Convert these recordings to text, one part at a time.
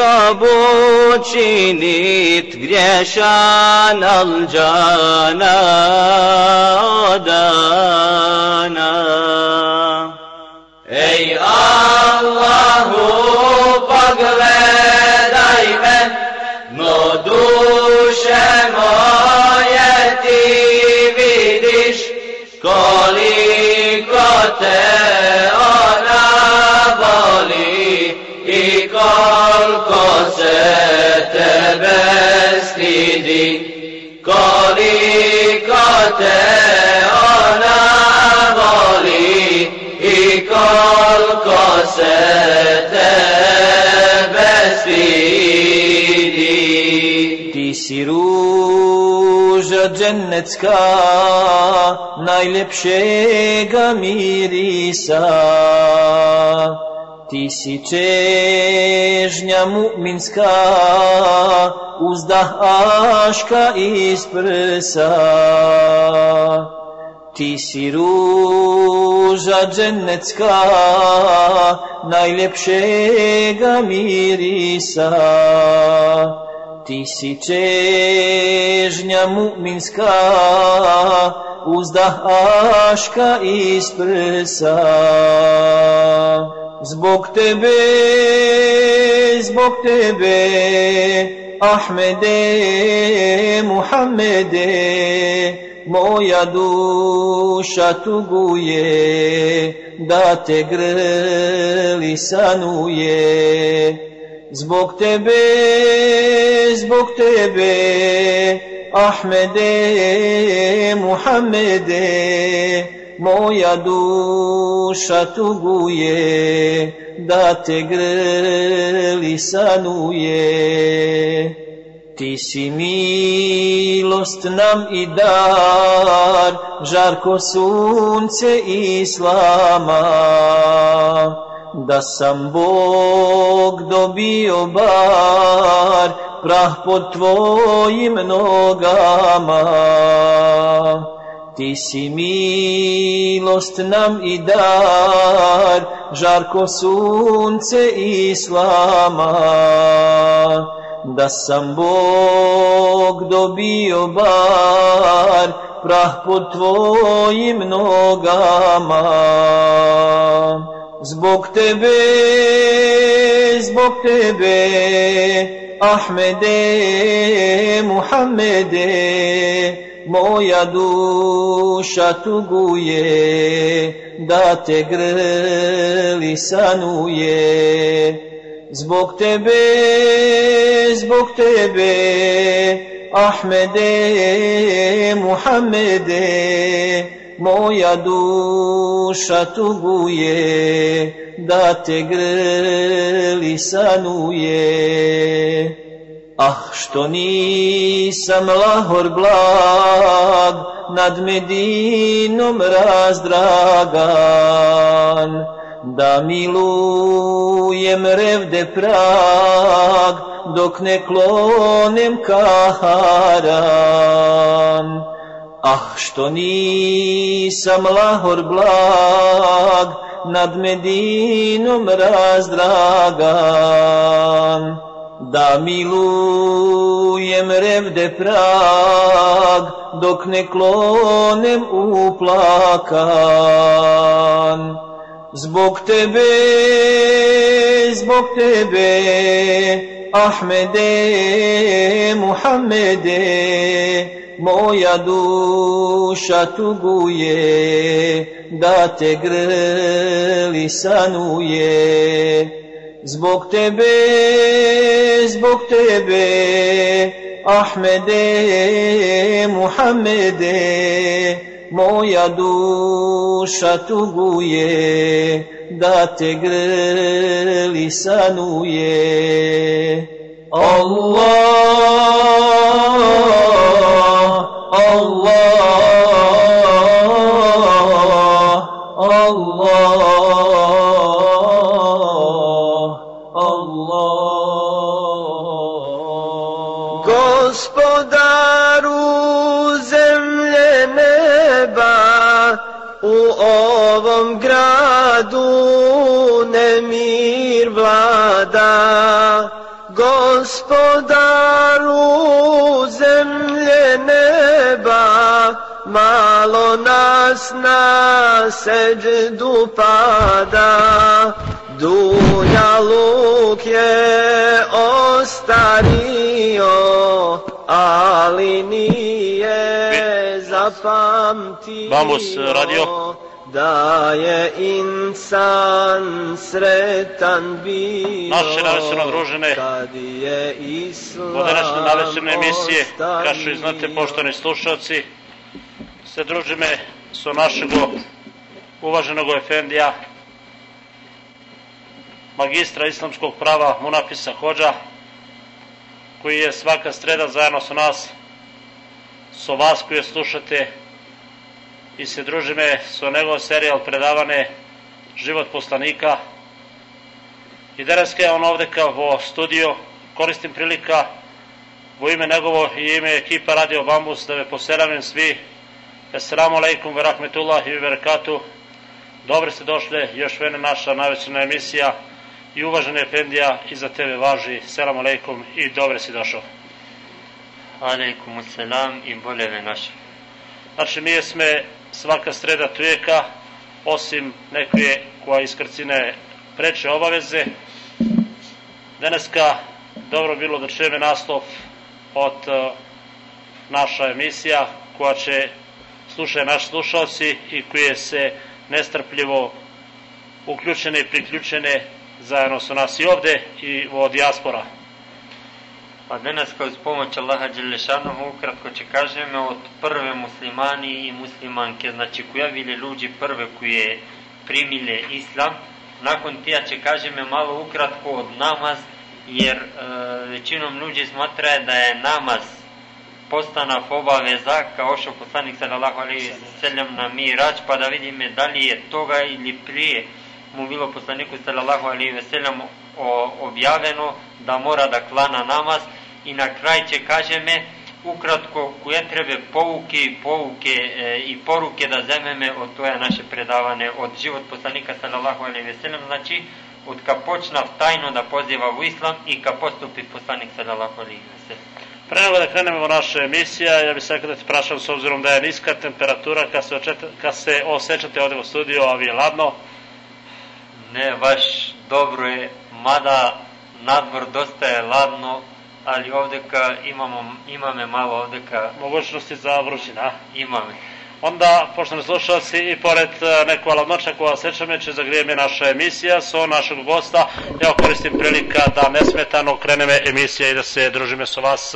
to činit griješan al džana odana. Ej Allahu pogledaj me, no duše tebe stidi, koliko te ona voli i koliko se tebe stidi. Ti si ruža džennecka, najljepšega mirisa. Ti si čežnja mu'minska, uzdah aška iz prsa. Ti si ruža džennecka, najljepšega mirisa. Ti si čežnja mu'minska, uzdah aška iz prsa. Zbog tebe, zbog tebe, Ahmede, Muhammede, moja duša tuguje, da te grli sanuje. Zbog tebe, zbog tebe, Ahmede, Muhammede, moja duša tuguje, da te grli sanuje. Ti si milost nam i dar, žarko sunce Islama, da sam Bog dobio bar, prah pod tvojim nogama. Ti si milost nam i dar, žarko sunce Islama, da sam Bog dobio bar, prah pod tvojim nogama. Zbog tebe, zbog tebe, Ahmede, Muhammede, moja duša tuguje, da te grli sanuje. Zbog tebe, zbog tebe, Ahmede, Muhammede, moja duša tuguje, da te grli sanuje. Ah, što nisam lahor blag, nad Medinom razdragan, da milujem revde prag, dok ne klonem kaharan. Ah, što nisam lahor blag, nad Medinom razdragan, da milujem revde prag, dok ne klonem uplakan. Zbog tebe, zbog tebe, Ahmede, Muhammede, moja duša tuguje, da te grli sanuje. Zbog tebe, zbog tebe, Ahmede, Muhammede, moja duša tuguje, da te grli sanuje. Allah, Allah, ovom gradu nemir vlada, gospodaru zemlje neba, malo nas na seđdu pada, Dunja luk je ostario, ali nije zapamtio. Vamos, radio. Da je insan sretan bio Naše je islam Od današnje navečerne emisije, kao što i znate, poštovani slušalci, se družime su našeg uvaženog efendija, magistra islamskog prava Munafisa Hođa, koji je svaka sreda zajedno sa nas, so vas koji je slušate i se družime sa njegov serijal predavane Život poslanika. I danas je on ovde kao vo studio, koristim prilika u ime njegovo i ime ekipa Radio Bambus da me poselamim svi. Assalamu alaikum wa rahmetullahi wa barakatuh. Dobro ste došli, još jedna naša najvećena emisija i uvaženi Efendija i za tebe važi. Selam alaikum i dobro si došao. Alaikum selam i boleve naše. Znači, mi sme svaka sreda tujeka, osim neke koja iskrcine preče obaveze. Daneska dobro bilo da čujeme naslov od uh, naša emisija koja će slušaju naši slušalci i koje se nestrpljivo uključene i priključene zajedno su nas i ovde i vo dijaspora. Pa danas uz pomoć Allaha Đelešanohu ukratko će kažemo od prve muslimani i muslimanke, znači koja bili ljudi prve koje primile islam. Nakon tija će kažeme malo ukratko od namaz, jer e, većinom ljudi smatra da je namaz postanaf obaveza, kao što poslanik sallallahu alaihi sallam na mirač, pa da vidime da li je toga ili prije mu bilo poslaniku sallallahu alaihi sallam objaveno da mora da klana namaz i na kraj će kažeme ukratko koje treba pouke i pouke e, i poruke da zememe od toja naše predavane od život poslanika sallallahu alaihi ve sellem znači od ka počnav tajno da poziva u islam i ka postupi poslanik sallallahu alaihi ve sellem. Pre nego da krenemo u naša emisija, ja bih sekao da te prašam s obzirom da je niska temperatura, kad se, očeta, kad se osjećate ovde u studiju, a vi je ladno, ne baš dobro je mada nadvor dosta je ladno ali ovde ka imamo, imame malo ovde ka mogućnosti za vrućina. imame. Onda, poštovani slušalci, i pored e, nekova ladnoća koja sećame će zagrijeme naša emisija so našeg gosta. Evo koristim prilika da nesmetano kreneme emisija i da se družime sa vas,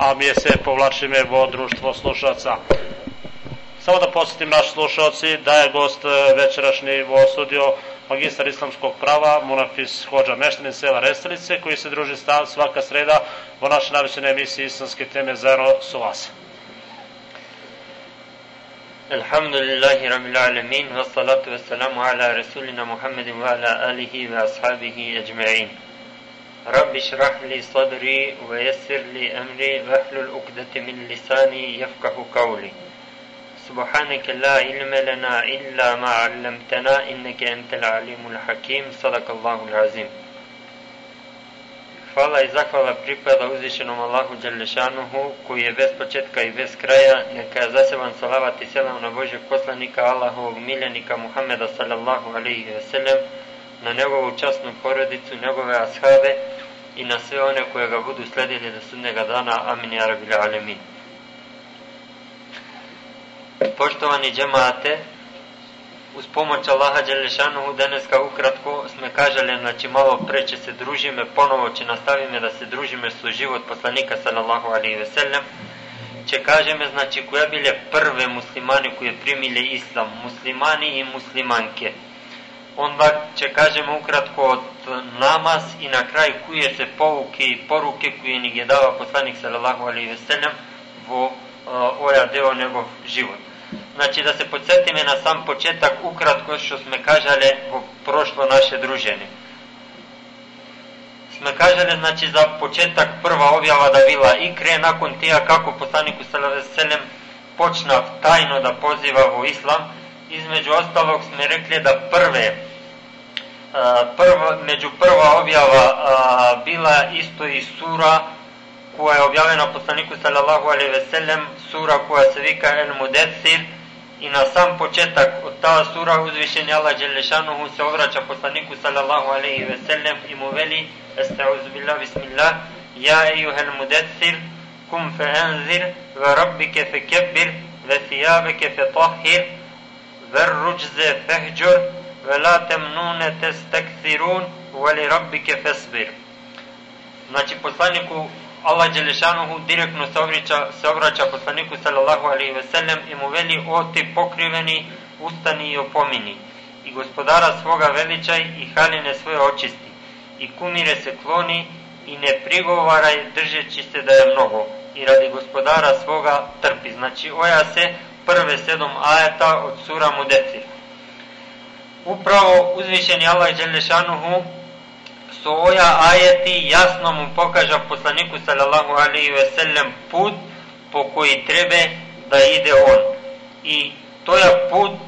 a mi je se povlačime vo društvo slušalca. Samo da posjetim naši slušalci da je gost e, večerašnji vo studio magistar islamskog prava, Munafis Hođa meštenin sela Restelice, koji se druži stav svaka sreda u našoj najvećenoj emisiji islamske teme Zero su. Alhamdulillahi Rabbil Alamin, wa salatu wa salamu ala Rasulina Muhammedin wa ala alihi wa ashabihi ajma'in. Rabbi šrah li sadri, wa jesir li amri, vahlul ukdate min lisani, jafkahu kauli. سبحانك لا علم لنا إلا ما علمتنا إنك أنت العليم الحكيم صدق الله العظيم Hvala i zahvala pripada uzvišenom Allahu Đalešanuhu, koji je bez početka i bez kraja, neka je zaseban salavat i selam na Božeg poslanika Allahovog miljenika Muhammeda sallallahu alaihi ve sellem, na njegovu časnu porodicu, njegove ashave i na sve one koje ga budu sledili do sudnjega dana. Amin ja rabbil alemin. Poštovani džemate, uz pomoć Allaha Đelešanuhu daneska ukratko sme kažali, znači malo pre će se družime, ponovo će nastavime da se družime su život poslanika sallallahu alaihi ve sellem, će kažeme, znači koja bile prve muslimani koje primile islam, muslimani i muslimanke. Onda će kažemo ukratko od namaz i na kraj kuje se pouke i poruke koje ni je dava poslanik sallallahu alaihi ve sellem vo uh, oja deo njegov život. Znači da se podsjetime na sam početak ukratko što sme kažale vo prošlo naše druženje. Sme kažale znači za početak prva objava da bila ikre, nakon tija kako poslaniku sallam počna tajno da poziva vo islam, između ostalog sme rekli da prve prva, među prva objava a, bila isto i sura koja je objavljena poslaniku sallallahu alaihi ve sellem, sura koja se vika El Mudessir i na sam početak od ta sura uzvišenja Allah Đelešanuhu se obraća poslaniku sallallahu alaihi ve sellem i mu veli Estauzubillah, bismillah Ja ejuhel mudessir kum fe enzir ve rabbike fe kebbir ve thijabeke fe tahhir ve ruđze fehđur ve la temnune testekthirun ve li rabbike fesbir Znači poslaniku Allah Đelešanuhu direktno se obraća, se obraća poslaniku sallallahu alaihi ve sellem i mu veli o ti pokriveni, ustani i opomini i gospodara svoga veličaj i haline svoje očisti i kumire se kloni i ne prigovaraj držeći se da je mnogo i radi gospodara svoga trpi. Znači oja se prve sedom ajeta od sura Mudecir. Upravo uzvišeni Allah Đelešanuhu su oja ajeti jasno mu pokaža poslaniku sallallahu alaihi ve sellem put po koji treba da ide on. I to je put e,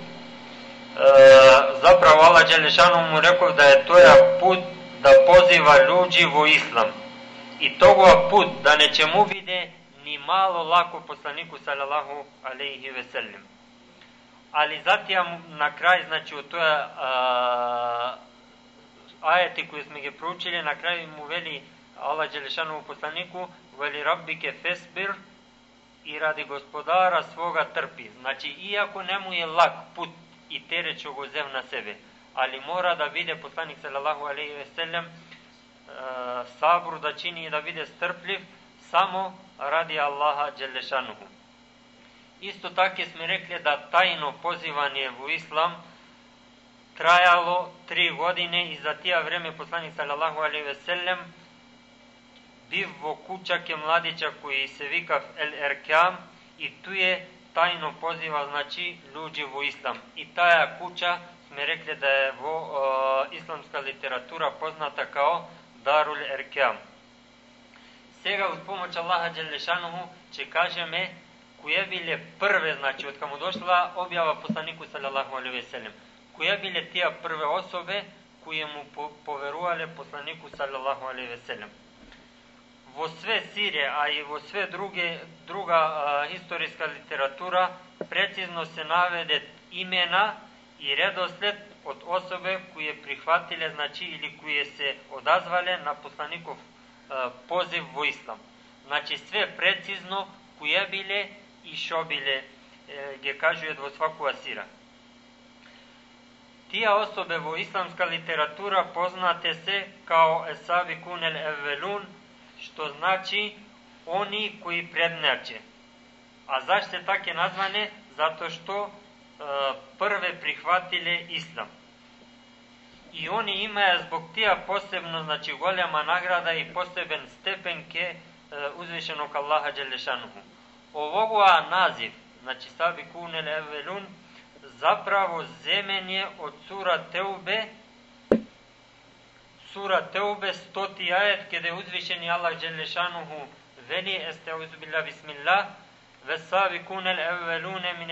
zapravo Allah Đelešanu mu rekao da je to je put da poziva ljudi u islam. I toga put da neće mu vide ni malo lako poslaniku sallallahu alaihi ve sellem. Ali zatim na kraj, znači to je a, ajeti koje smo ga proučili, na kraju mu veli Allah Đelešanu u poslaniku, veli rabbike fesbir i radi gospodara svoga trpi. Znači, iako nemu je lak put i teret će go zev na sebe, ali mora da vide poslanik sallallahu alaihi ve sellem e, sabru da čini i da vide strpljiv samo radi Allaha Đelešanuhu. Isto tako smo rekli da tajno pozivanje u islam trajalo tri godine i za tija vreme poslanik sallallahu alaihi ve sellem biv vo kućake mladića koji se vikav El Erkam i tu je tajno poziva znači ljudi u islam. I taja kuća sme rekli da je vo uh, islamska literatura poznata kao Darul Erkam. Сега pomoć Allaha Đelešanuhu će kažeme koje bile prve, znači od kamo došla objava poslaniku sallallahu alaihi ve sellem која биле тие прве особе кои му поверувале посланику салаллаху алейхи ве селем. Во све сире, а и во све друге, друга а, историска литература прецизно се наведе имена и редослед од особе кои прихватиле, значи, или кои се одазвале на послаников а, позив во ислам. Значи, све прецизно која биле и шо биле, е, ги кажујат во свакува сира. Tija osobe vo islamska literatura poznate se kao Esabi Kunel Evelun, što znači oni koji prednjače. A zašto tako nazvane? Zato što e, prve prihvatile islam. I oni imaju zbog tija posebno, znači goljama nagrada i poseben stepenke e, uzvišenog Allaha Đelešanuhu. Ovoga naziv, znači Sabi Kunel Evelun, zapravo zemenje od sura Teube, sura Teube, stoti ajet, kada uzvišeni Allah Đelešanuhu veli, este uzbillah bismillah, والسابقون الأولون من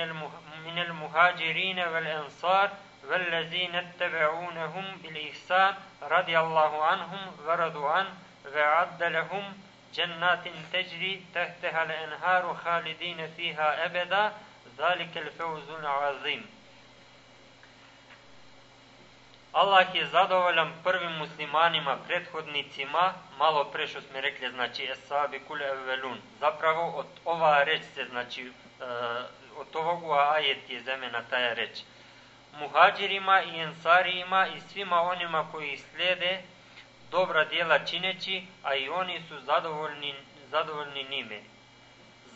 من المهاجرين والأنصار والذين اتبعونهم بالإحسان رضي الله عنهم ورضوا عنه وأعد لهم جنات تجري تحتها الأنهار خالدين فيها أبدا ذلك الفوز العظيم Allah je zadovoljan prvim muslimanima, prethodnicima, malo pre što smo rekli, znači esabi kule evelun. Zapravo od ova reč se, znači, od ovog ajet je zemena taja reč. Muhađirima i ensarijima i svima onima koji slijede dobra dijela čineći, a i oni su zadovoljni, zadovoljni njime.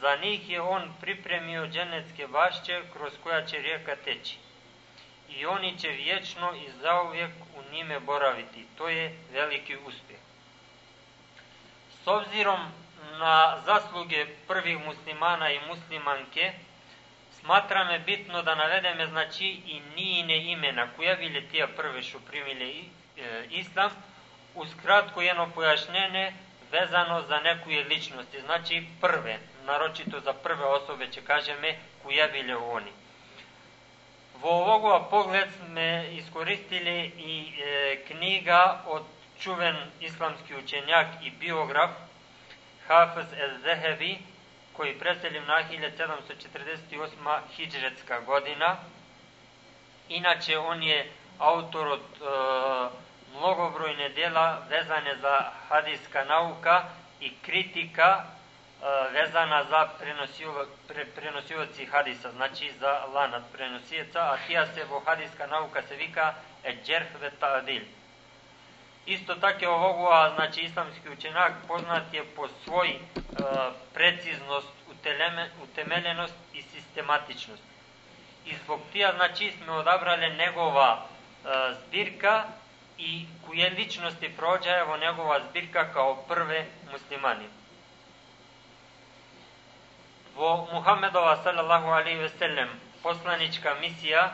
Za njih je on pripremio dženecke bašće kroz koja će rijeka teći i oni će vječno i zauvijek u njime boraviti. To je veliki uspjeh. S obzirom na zasluge prvih muslimana i muslimanke, smatram je bitno da navedeme znači i nijine imena koja bile tija prve što primile e, islam, uz kratko jedno pojašnjene vezano za neku je ličnosti, znači prve, naročito za prve osobe će kažeme koja bile oni. Во овогова поглед сме искористили и е, книга од чувен исламски учењак и биограф Хафез Ел-Зехеви, кој преселив на 1748 хиджретска година. Иначе он е автор од многобројне дела везане за хадиска наука и критика везана за преносиоци хадиса, значи за ланат преносиеца, а тија се во хадиска наука се вика еджерх ве таадил. Исто така овогува, значи, исламски ученак познат е по свој е, прецизност, утемеленост и систематичност. И због тија, значи, сме одабрале негова е, збирка и која личности проđаја во негова збирка као прве муслимани во Мухамедова салалаху алейхи ве селем посланичка мисија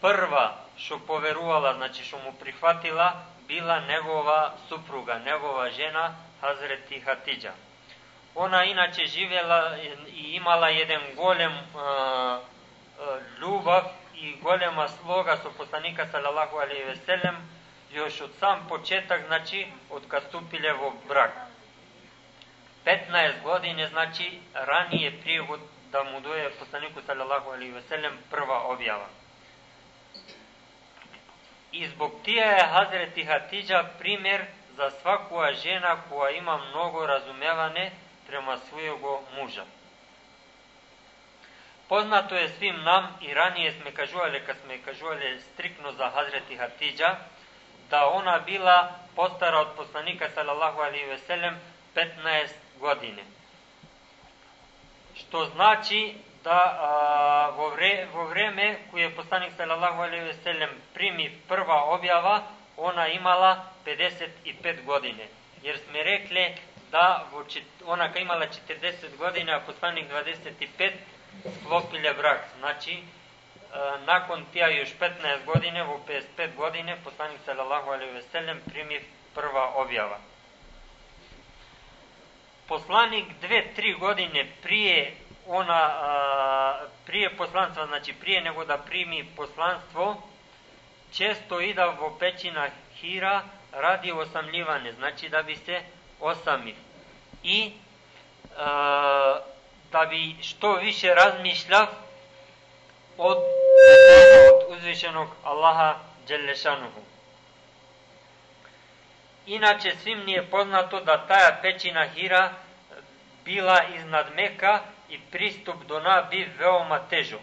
прва што поверувала, значи што му прихватила, била негова супруга, негова жена Хазрети Хатиджа. Она иначе живела и имала еден голем е, е, љубав и голема слога со посланика салалаху алейхи ве селем још од сам почеток, значи, од ступиле во брак. 15 години, значи, ранije prije da mu doje poslaniku sallallahu alaihi veselem prva objava. I zbog tija je Hazreti Hatidža primjer za svakoja žena koja ima mnogo razumevane prema svojego muža. Poznato je svim nam i ranije sme kažuvali, kad sme kažuvali strikno za Hazreti Hatidža, da ona bila postara od poslanika sallallahu alaihi veselem 15 godine. Što znači da a, vo, vre, vo vreme koje je poslanik sallallahu alejhi ve sellem primi prva objava, ona imala 55 godine. Jer sme rekli da vo, ona ka imala 40 godina, a poslanik 25 sklopile brak. Znači, a, nakon tija još 15 godine, vo 55 godine, poslanik sallallahu alejhi ve sellem primi prva objava poslanik dve, tri godine prije ona a, prije poslanstva, znači prije nego da primi poslanstvo, često ida vo pećina Hira radi osamljivanje, znači da bi se osamil. I a, da bi što više razmišlja od, od uzvišenog Allaha Đelešanuhu. Inače, svim nije poznato da taja pećina Hira bila iznad Meka i pristup do na bi veoma težok,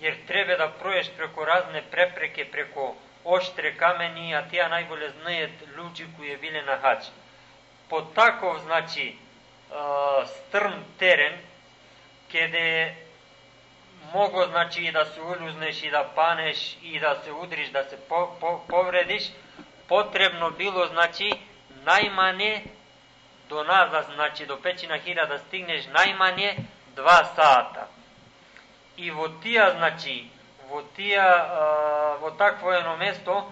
jer treba da proješ preko razne prepreke, preko oštre kameni, a tija najbolje znajet ljudi koji je bile na hađ. Po takov, znači, strm teren, kede mogo, znači, i da se uljuzneš i da paneš i da se udriš, da se po, po, povrediš, potrebno bilo, znači, najmanje до нас, значи до Печина да стигнеш најмање 2 сата. И во тие, значи, во тие, во такво едно место,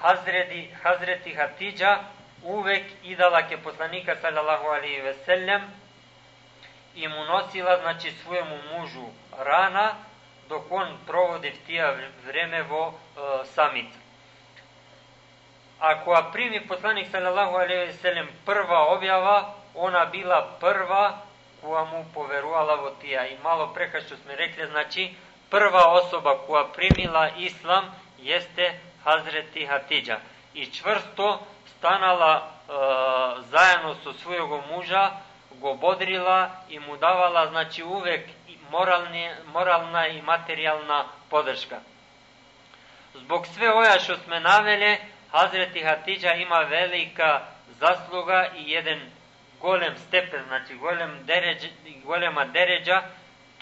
Хазрети, Хазрети Хатиджа увек идала ке посланика салалаху алейхи веселем и му носила, значи, своему мужу рана, докон проводив тие време во е, самица. Vo. Ako primi poslanik sallallahu alejhi ve sellem prva objava, ona bila prva koja mu poverovala во tija. I malo preka što smo rekli, znači prva osoba koja primila islam jeste Hazreti Hatidža. I čvrsto stanala e, zajedno со svojeg muža, go bodrila i mu davala znači uvek moralni, moralna i materijalna podrška. Zbog sve oja što sme navele, Hazreti Hatidža ima velika zasluga i jedan golem stepen, znači golem deređ, golema deređa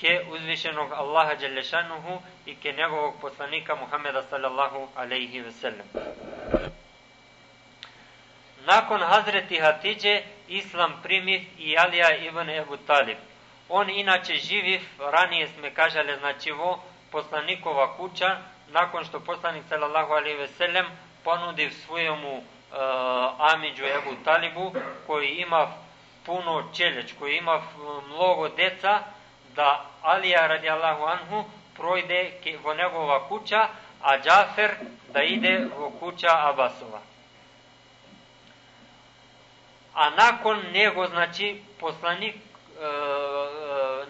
ke uzvišenog Allaha Đelešanuhu i ke njegovog poslanika Muhameda sallallahu alaihi ve sellem. Nakon Hazreti Hatidže, Islam primiv i Alija ibn Ebu Talib. On inače živiv, ranije sme kažale, znači vo poslanikova kuća, nakon što poslanik sallallahu alaihi ve sellem ponudiv svojemu uh, Amidžu Ebu Talibu, koji ima puno čeleć, koji ima mnogo deca, da Alija radijallahu anhu projde vo njegova kuća, a Džafer da ide vo kuća Abasova. A nakon njego, znači, poslanik, e, e,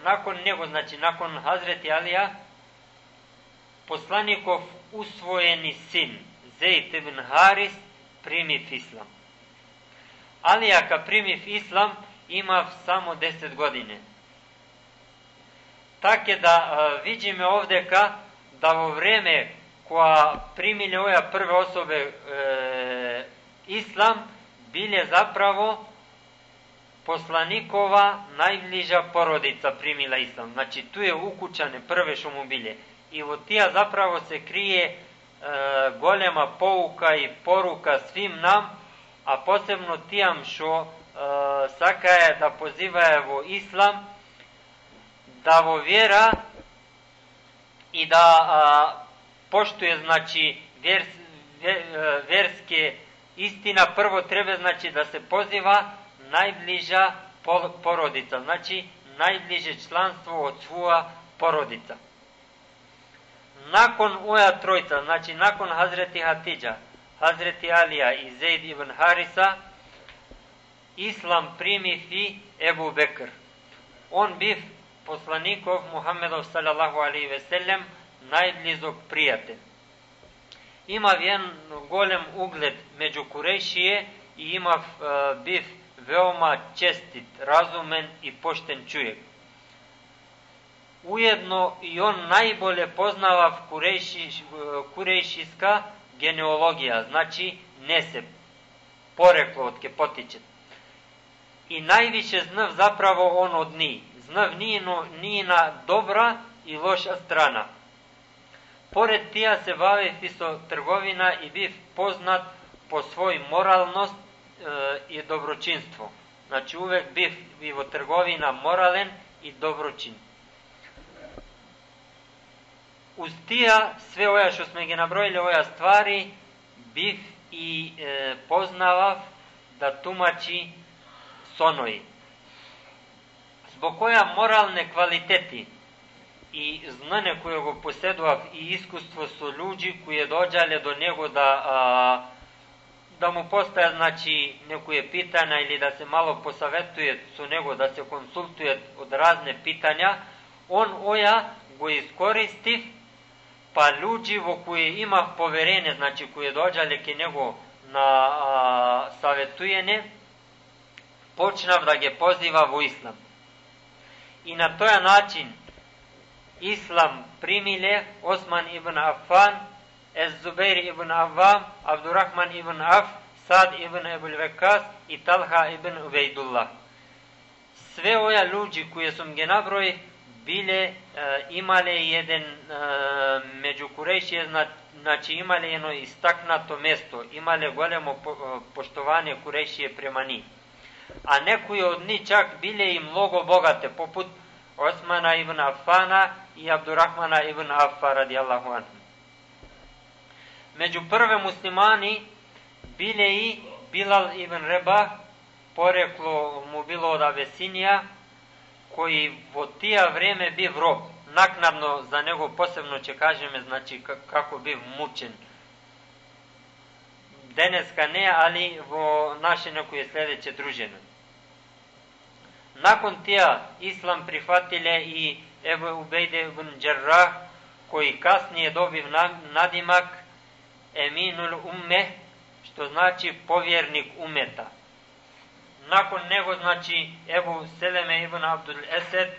nakon njego, znači, nakon Hazreti Alija, poslanikov usvojeni sin, Zeid ibn Haris, primiv islam. Alija kad primiv islam, ima samo 10 godine. Tako da a, vidimo ovde ka da vo vreme koja primili ove prve osobe e, islam, bile zapravo poslanikova najbliža porodica primila islam. Znači tu je ukućane prve što mu. I od tija zapravo se krije e, golema pouka i poruka svim nam, a posebno tijam što e, sakaje da pozivaje vo islam, da vo vjera i da a, poštuje znači vjers, vje, e, vjerske istina prvo treba znači da se poziva najbliža porodica, znači najbliže članstvo od svoja porodica. Nakon oja trojca, znači nakon Hazreti Hatidža, Hazreti Alija i Zaid ibn Harisa, Islam primi i Ebu Bekr. On biv poslanikov Muhammedov sallallahu alaihi ve sellem najblizog prijatelj. Ima jedan golem ugled među Kurešije i ima uh, biv veoma čestit, razumen i pošten Уедно и он најболе познава в курейши, курейшиска генеологија, значи не се порекло од ке потиче. И највише знав заправо он од ни, знав нијно, нијна добра и лоша страна. Поред тија се бавев и со трговина и бив познат по свој моралност е, и доброчинство. Значи увек бив и во трговина морален и доброчин. Uz tija sve oja što smo ga nabrojili, oja stvari, biv i e, poznavav da tumači sonoji. Zbog koja moralne kvaliteti i znanje koje go posedovav i iskustvo su ljudi koji dođale do njego da a, da mu postaje znači nekoje pitanja ili da se malo posavetuje su nego da se konsultuje od razne pitanja, on oja go iskoristi pa ljudi vo koje ima poverenje, znači koje dođale ke njego na a, savetujene, počnav da ga poziva vo islam. I na toja način islam primile Osman ibn Affan, Ez Zubair ibn Avvam, Abdurrahman ibn Af, Sad ibn Ebul Vekas i Talha ibn Ubejdullah. Sve oja ljudi koje sam ge nabroj bile e, imale jedan e, među Kurešije, zna, znači imale jedno istaknato mesto, imale golemo po, poštovanje Kurešije prema njih. A nekoje od njih čak bile i mnogo bogate, poput Osmana ibn Affana i Abdurrahmana ibn Affa radijallahu anhu. Među prve muslimani bile i Bilal ibn Reba, poreklo mu bilo od Avesinija, koji vo tija vreme biv rob. Naknadno za nego posebno će kažeme, znači kako biv mučen. Deneska ne, ali vo naše nekoje sledeće družene. Nakon tija islam prihvatile i Ebu Ubejde ibn Đerrah, koji kasnije dobiv nadimak Eminul Umme, što znači povjernik umeta. Nakon nego, znači, Ebu Seleme ibn Abdul Esed,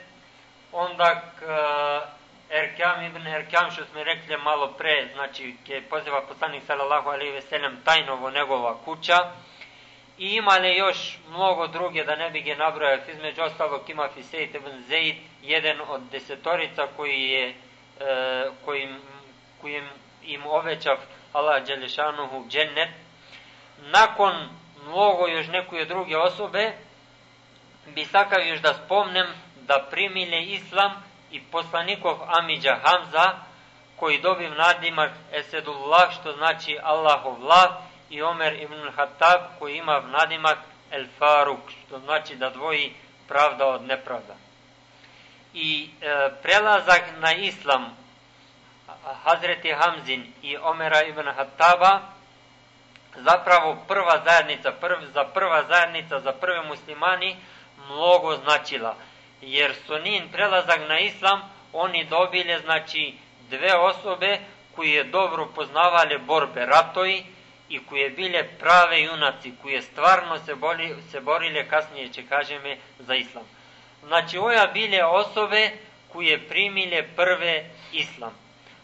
onda uh, Erkam ibn Erkam, što smo rekli malo pre, znači, ke poziva poslanik sallallahu alaihi ve sellem tajnovo njegova kuća, i imale još mnogo druge, da ne bi ga nabrojao, između ostalog ima Fisejt ibn Zeid, jedan od desetorica koji je, e, kojim, kojim im ovećav Allah Đelešanuhu džennet. Nakon mnogo još nekoje druge osobe, bi sakav još da spomnem da primile islam i poslanikov Amidža Hamza, koji dobiv nadimak Esedullah, što znači Allahov lav, i Omer ibn Hattab koji ima nadimak El Faruk, što znači da dvoji pravda od nepravda. I e, prelazak na islam Hazreti Hamzin i Omera ibn Hattaba, zapravo prva zajednica, prv, za prva zajednica, za prve muslimani, mnogo značila. Jer su njen prelazak na islam, oni dobili, znači, dve osobe koje dobro poznavale borbe ratoji i koje bile prave junaci, koje stvarno se, boli, se borile, kasnije će kažeme, za islam. Znači, oja bile osobe koje primile prve islam.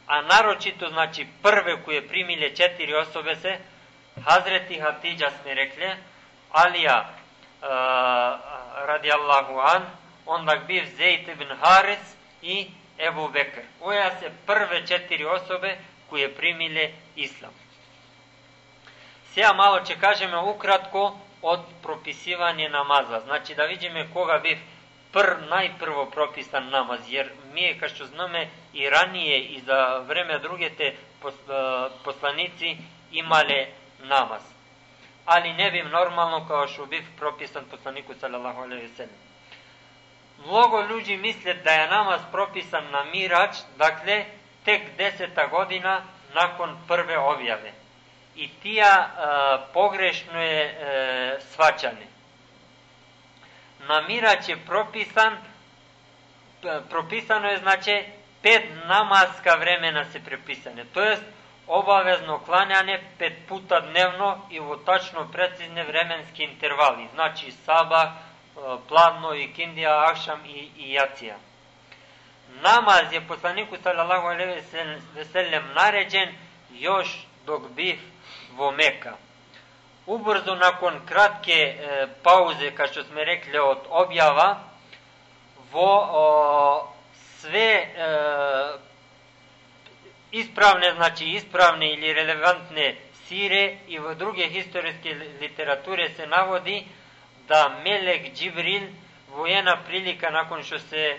A naročito, znači, prve koje primile četiri osobe se, Hazreti Hatidža sme rekli, Alija uh, radijallahu an, onda biv Zejt ibn Haris i Ebu Bekr. Oja se prve četiri osobe koje primile islam. Сега malo će kažemo ukratko od propisivanja namaza. Znači da vidimo koga bi pr, najprvo propisan namaz, jer mi, kao što znamo, i ranije i za vreme druge te poslanici imale namaz. Ali ne bi normalno kao što bi propisan poslaniku sallallahu alaihi sallam. Mnogo ljudi misle da je namaz propisan na mirač, dakle, tek deseta godina nakon prve objave. I tija e, pogrešno je e, svačane. Na mirač je propisan, e, propisano je znači pet namaska vremena se prepisane. To jest obavezno klanjanje pet puta dnevno i u tačno precizne vremenski intervali. Znači sabah, e, plavno i kindija, akšam i, i jacija. Namaz je poslaniku sallallahu alejhi ve sellem naređen još dok bih vo Meka. Ubrzo nakon kratke e, pauze, kao što smo rekli, od objava, vo o, sve e, ispravne, znači ispravne ili relevantne sire i v druge historijske literature se navodi da Melek Džibril jedna prilika nakon što se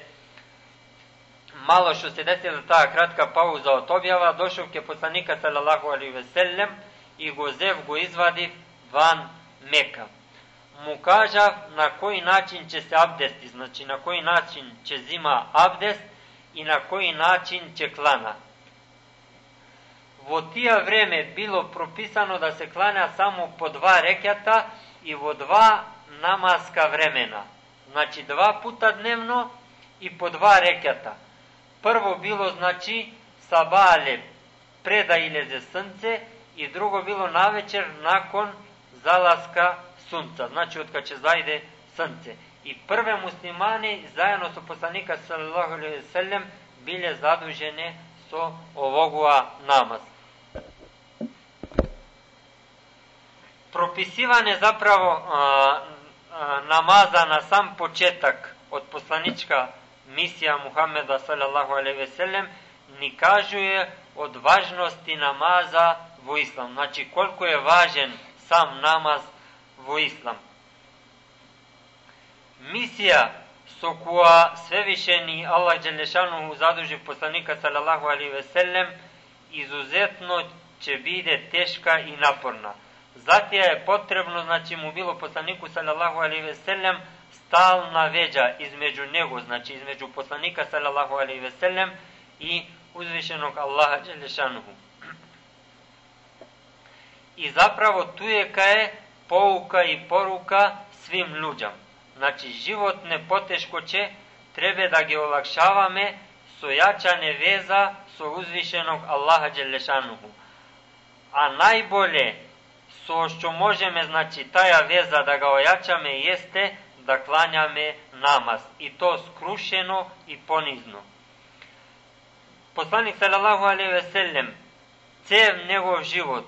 malo što se desila ta kratka pauza od objava, došao ke poslanika sallallahu alaihi ve sellem i go zev go izvadi van Meka. Mu kaža na koji način će se abdesti, znači na koji način će zima abdest i na koji način će Во тие време било прописано да се кланя само по два рекјата и во два намазка времена. Значи два пута дневно и по два рекјата. Прво било значи сабале пред да илезе сонце и друго било навечер након заласка сонца. Значи од кога ќе зајде сонце. И првите муслимани заедно со посланика саллалаху алейхи биле задужени со овогуа намаз. Propisivanje zapravo a, a, namaza na sam početak od poslanička misija Muhameda sallallahu alejhi ve sellem ni kažuje od važnosti namaza vo islam. Znači koliko je važan sam namaz vo islam. Misija so koja svevišeni Allah Đelešanu zaduži poslanika sallallahu alejhi ve sellem izuzetno će bide teška i naporna. Zatija je potrebno, znači mu bilo poslaniku sallallahu alejhi ve sellem stalna veđa između nego, znači između poslanika sallallahu alejhi ve sellem i uzvišenog Allaha dželešanuhu. I zapravo tu je kaje pouka i poruka svim ljudям. Znači životne poteškoće treba da ge olakšavame so jačane veza so uzvišenog Allaha dželešanuhu. A najbolje znači taja veza da ga ojačame jeste da klanjame namaz i to skrušeno i ponizno. Poslanik sallallahu alejhi ve sellem cel njegov život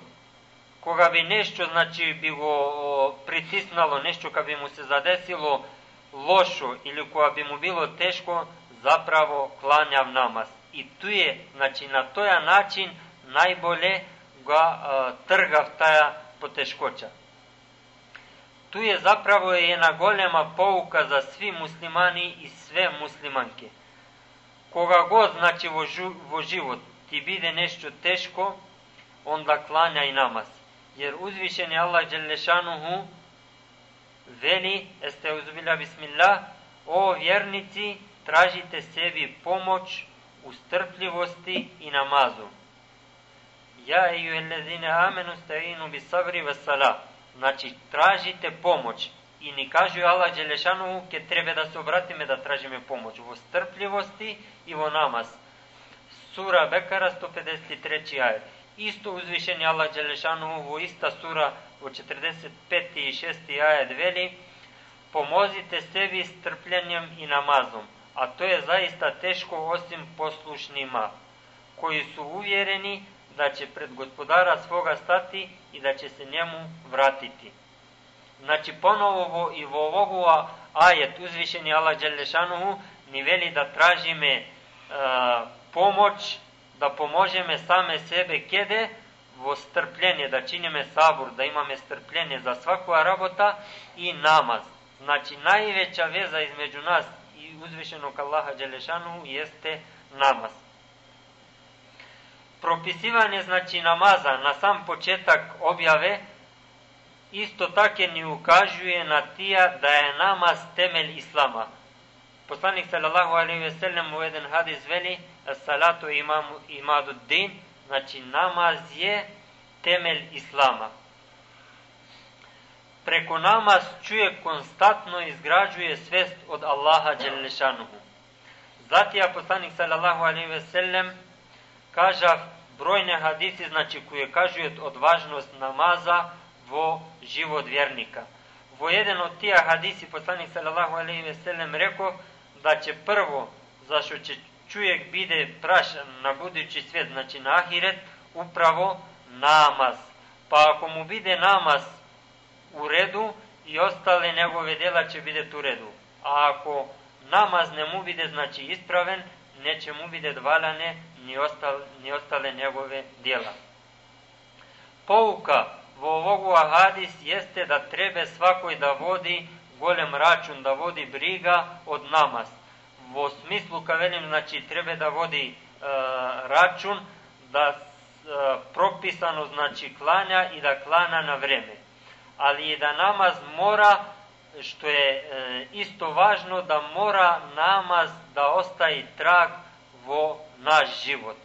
koga bi nešto znači bi go pritisnalo, nešto kad bi mu se zadesilo lošo ili koja bi mu bilo teško, zapravo klanjav namaz. I tu je, znači na toja način najbolje ga a, trgav taja poteškoća tu je zapravo jedna golema pouka za svi muslimani i sve muslimanke. Koga god, znači, vo, vo život ti bide nešto teško, onda klanja i namaz. Jer uzvišen je Allah Đelešanuhu veli, este uzubila bismillah, o vjernici, tražite sebi pomoć u strpljivosti i namazu. Ја ју елезине амену стаину би сабри ве сала. Значи, тражите помош. И ни кажуја Аллах Джелешанову, ке треба да се обратиме да тражиме помош. Во стрпливости и во намаз. Сура Бекара 153 ајет. Исто узвишени Аллах Джелешанову во иста сура во 45 и 6 ајет вели Помозите себе стрплением и намазом, а тоа е заиста тешко осим послушнима, кои су уверени da će pred gospodara svoga stati i da će se njemu vratiti. Znači ponovo i vo ovogu ajet uzvišeni Allah Đelešanuhu ni veli da tražime e, pomoć, da pomožeme same sebe kede, vo strpljenje, da činime sabur, da imame strpljenje za svaku rabota i namaz. Znači najveća veza između nas i uzvišenog Allaha Đelešanuhu jeste namaz propisivanje znači namaza na sam početak objave isto také ni ukazuje na tija da je namaz temelj islama. Poslanik sallallahu alejhi ve sellem u jedan hadis veli salatu imam imadu din, znači namaz je temelj islama. Preko namaz čovjek konstantno izgrađuje svest od Allaha Đelešanuhu. Zatija poslanik sallallahu alejhi ve sellem kaže brojne hadisi znači koje kažu od važnost namaza vo život vjernika. Vo jedan od tija hadisi poslanik sallallahu alejhi ve sellem rekao da će prvo zašto će čovjek bide prašan na budući svijet, znači na ahiret, upravo namaz. Pa ako mu bide namaz u redu i ostale njegove djela će biti u redu. A ako namaz ne mu bide znači ispraven, neće mu bide valjane ni, ostal, ni ostale njegove djela. Pouka vo ovogu hadis jeste da treba svakoj da vodi golem račun, da vodi briga od namaz. Vo smislu, ka velim, znači treba da vodi e, račun, da e, propisano znači klanja i da klanja na vreme. Ali i da namaz mora, što je e, isto važno, da mora namaz da ostaje trag vo naš život.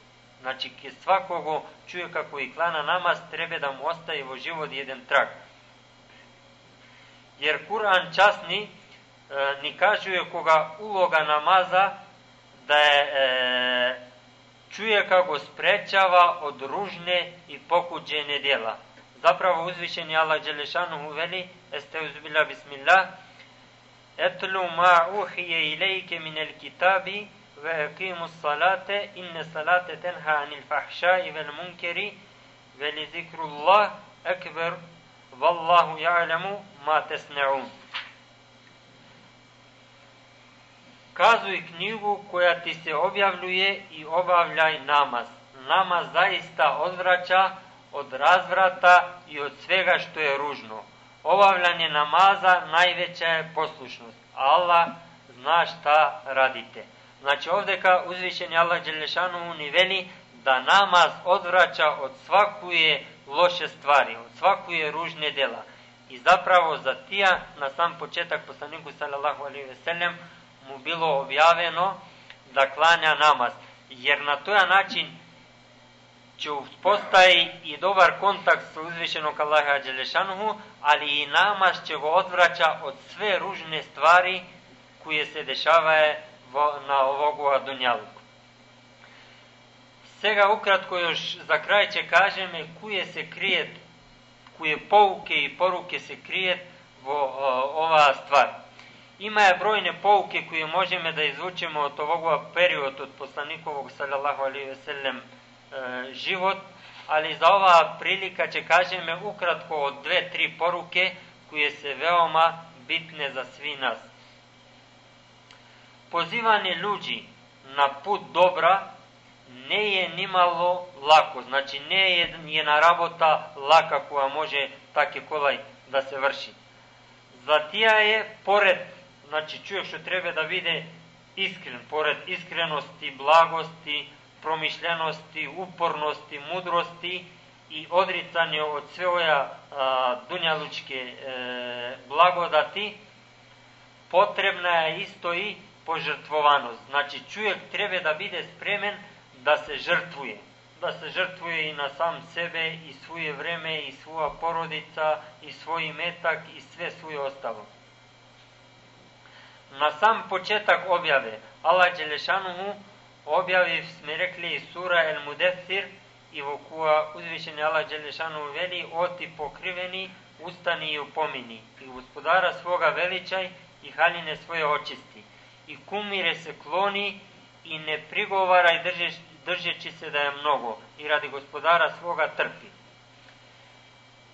Znači, ke svakogo čovjeka koji klana namaz treba da mu ostaje vo život jedan trag. Jer Kur'an časni e, ni kažuje koga uloga namaza da je e, čovjeka go sprečava od ružne i pokuđene djela. Zapravo uzvišeni Allah Đelešanu veli, este uzbila bismillah, etlu ma uhije ilejke minel kitabi, ve ekimus salate inne salate tenha anil fahşai vel munkeri ve li zikrullah ekber vallahu ya'lemu ma tesne'un. Kazuj knjigu koja ti se objavljuje i obavljaj namaz. Namaz zaista odvraća od razvrata i od svega što je ružno. Obavljanje namaza najveća je poslušnost. Allah zna šta radite. Znači ovde ka uzvišeni Allah Đelešanu ni veli da namaz odvraća od svakuje loše stvari, od svakuje ružne dela. I zapravo za tija na sam početak poslaniku sallallahu alaihi ve sellem mu bilo objaveno da klanja namaz. Jer na toja način će uspostaji i dobar kontakt sa uzvišenog Allaha Đelešanuhu, ali i namaz će go odvraća od sve ružne stvari koje se dešavaju na ovogu dunjalku. Сега još za kraj će kažeme kuje se krije, kuje pouke i poruke se krije vo ova stvar. Ima je brojne pouke koje možemo da izvučemo od ovog perioda od poslanikovog sallallahu alaihi ve sellem e, život, ali za ova prilika će kažeme ukratko od dve, tri poruke koje se veoma bitne za svi nas pozivanje ljudi na put dobra ne je nimalo lako. Znači, ne je jedna rabota laka koja može take kolaj da se vrši. Zatija je, pored, znači čovjek što treba da vide iskren, pored iskrenosti, blagosti, promišljenosti, upornosti, mudrosti i odricanje od sve oja a, dunjalučke e, blagodati, potrebna je isto i požrtvovanosť. Znači, čovjek treba da bude spremen da se žrtvuje. Da se žrtvuje i na sam sebe, i svoje vreme, i svoja porodica, i svoj metak, i sve svoje ostalo. Na sam početak objave, Allah Đelešanuhu objavi, smo rekli, sura El Mudethir, i која uzvišeni Allah Đelešanu veli, o ti pokriveni, ustani i upomini, i gospodara svoga veličaj i haljine svoje očisti, i kumire se kloni i ne prigovaraj držeš, držeći se da je mnogo, i radi gospodara svoga trpi.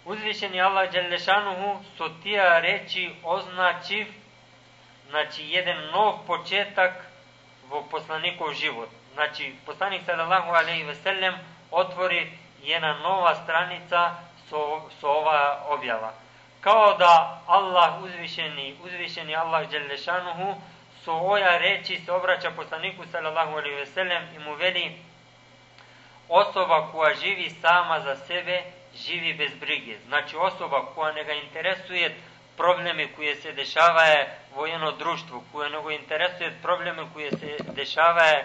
Uzvišeni Allah Đelešanuhu so tija reči označiv, znači jedan nov početak vo poslanikov život. Znači, poslanik sallallahu alaihi ve sellem otvori jedna nova stranica so, so ova objava. Kao da Allah uzvišeni, uzvišeni Allah Đelešanuhu so oja reči se obraća poslaniku sallallahu alaihi ve sellem i mu veli osoba koja živi sama za sebe, živi bez brige. Znači osoba koja ne ga interesuje problemi koje se vo jedno društvo, koje ne ga interesuje problemi koje se dešavaju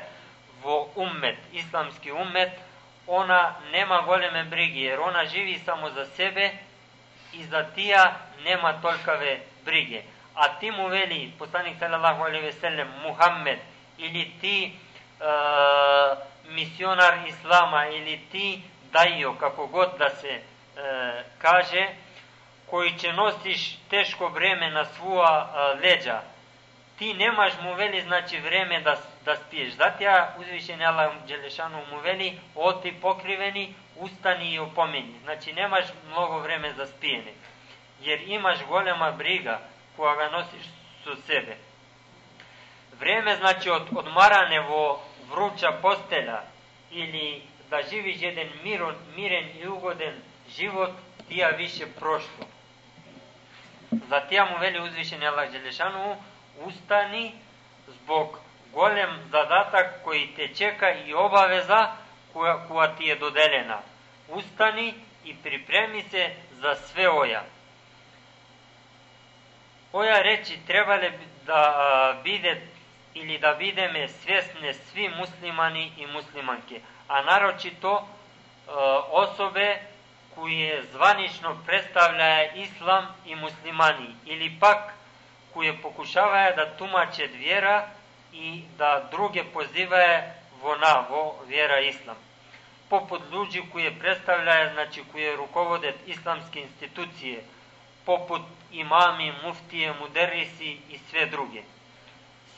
vo ummet, islamski ummet, ona nema goleme brige, jer ona živi samo za sebe i za tija nema tolkave brige. A ti mu veli, poslanik sallallahu alaihi ve sellem, Muhammed, ili ti uh, misionar Islama, ili ti dajo, kako god da se uh, kaže, koji će nosiš teško breme na svoja uh, leđa, ti nemaš mu veli znači vreme da, da spiješ. Zatija uzvišeni Allah Đelešanu mu veli, o ti pokriveni, ustani i opomeni. Znači nemaš mnogo vreme za spijene. Jer imaš golema briga koja ga nosiš su sebe. Vreme znači od odmarane vo vruća postelja ili da živiš jedan miron, miren i ugoden život, tija više prošlo. Zatija mu veli uzvišeni Allah Đelešanu, ustani zbog golem zadatak koji te čeka i obaveza koja, koja ti je dodeljena. Ustani i pripremi se za sve oja. Oja reči trebale da bide ili da bideme svjesne svi muslimani i muslimanke, a naročito osobe koje zvanično predstavljaje islam i muslimani ili pak koje pokušavaje da tumače vjera i da druge pozivaje vo na, vo vjera islam. Poput ljudi koje predstavljaje, znači koje rukovode islamske institucije, poput imami, muftije, muderisi i sve druge.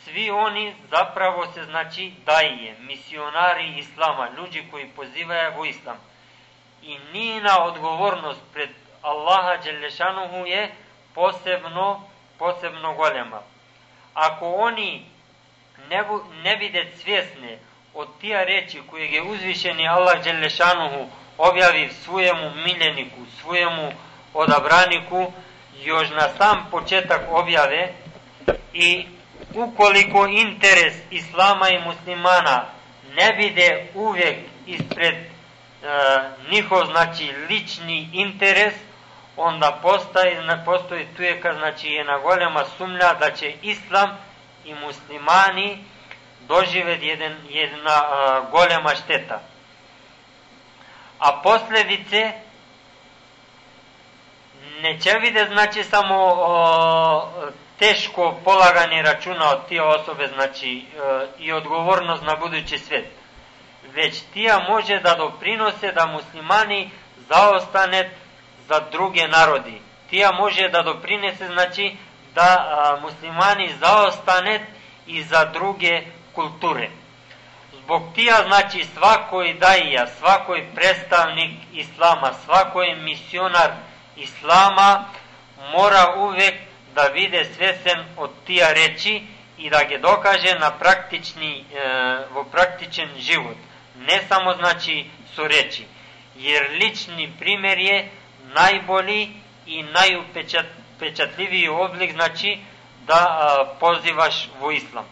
Svi oni zapravo se znači daje, misionari islama, ljudi koji pozivaju vo islam. I nina odgovornost pred Allaha Đelešanuhu je posebno posebno golema. Ako oni ne, ne bide svjesne od tija reči koje je uzvišeni Allah Đelešanuhu objavi svojemu miljeniku, svojemu odabraniku, još na sam početak objave i ukoliko interes islama i muslimana ne bide uvijek ispred e, njihov znači lični interes, onda postoji, postoji tu je znači jedna golema sumnja da će islam i muslimani doživeti jedan, jedna a, golema šteta. A posljedice neće vide znači samo o, teško polaganje računa od tije osobe znači o, i odgovornost na budući svet već tija može da doprinose da muslimani zaostane za druge narodi. Tija može da doprinese, znači, da a, muslimani zaostane i za druge kulture. Zbog tija, znači, svakoj daija, svakoj predstavnik islama, svakoj misionar islama mora uvek da vide svesen od tija reči i da ga dokaže na praktični, e, vo praktičan život. Ne samo, znači, su reči. Jer lični primjer je najbolji i najupečatljiviji oblik, znači da a, pozivaš u islam.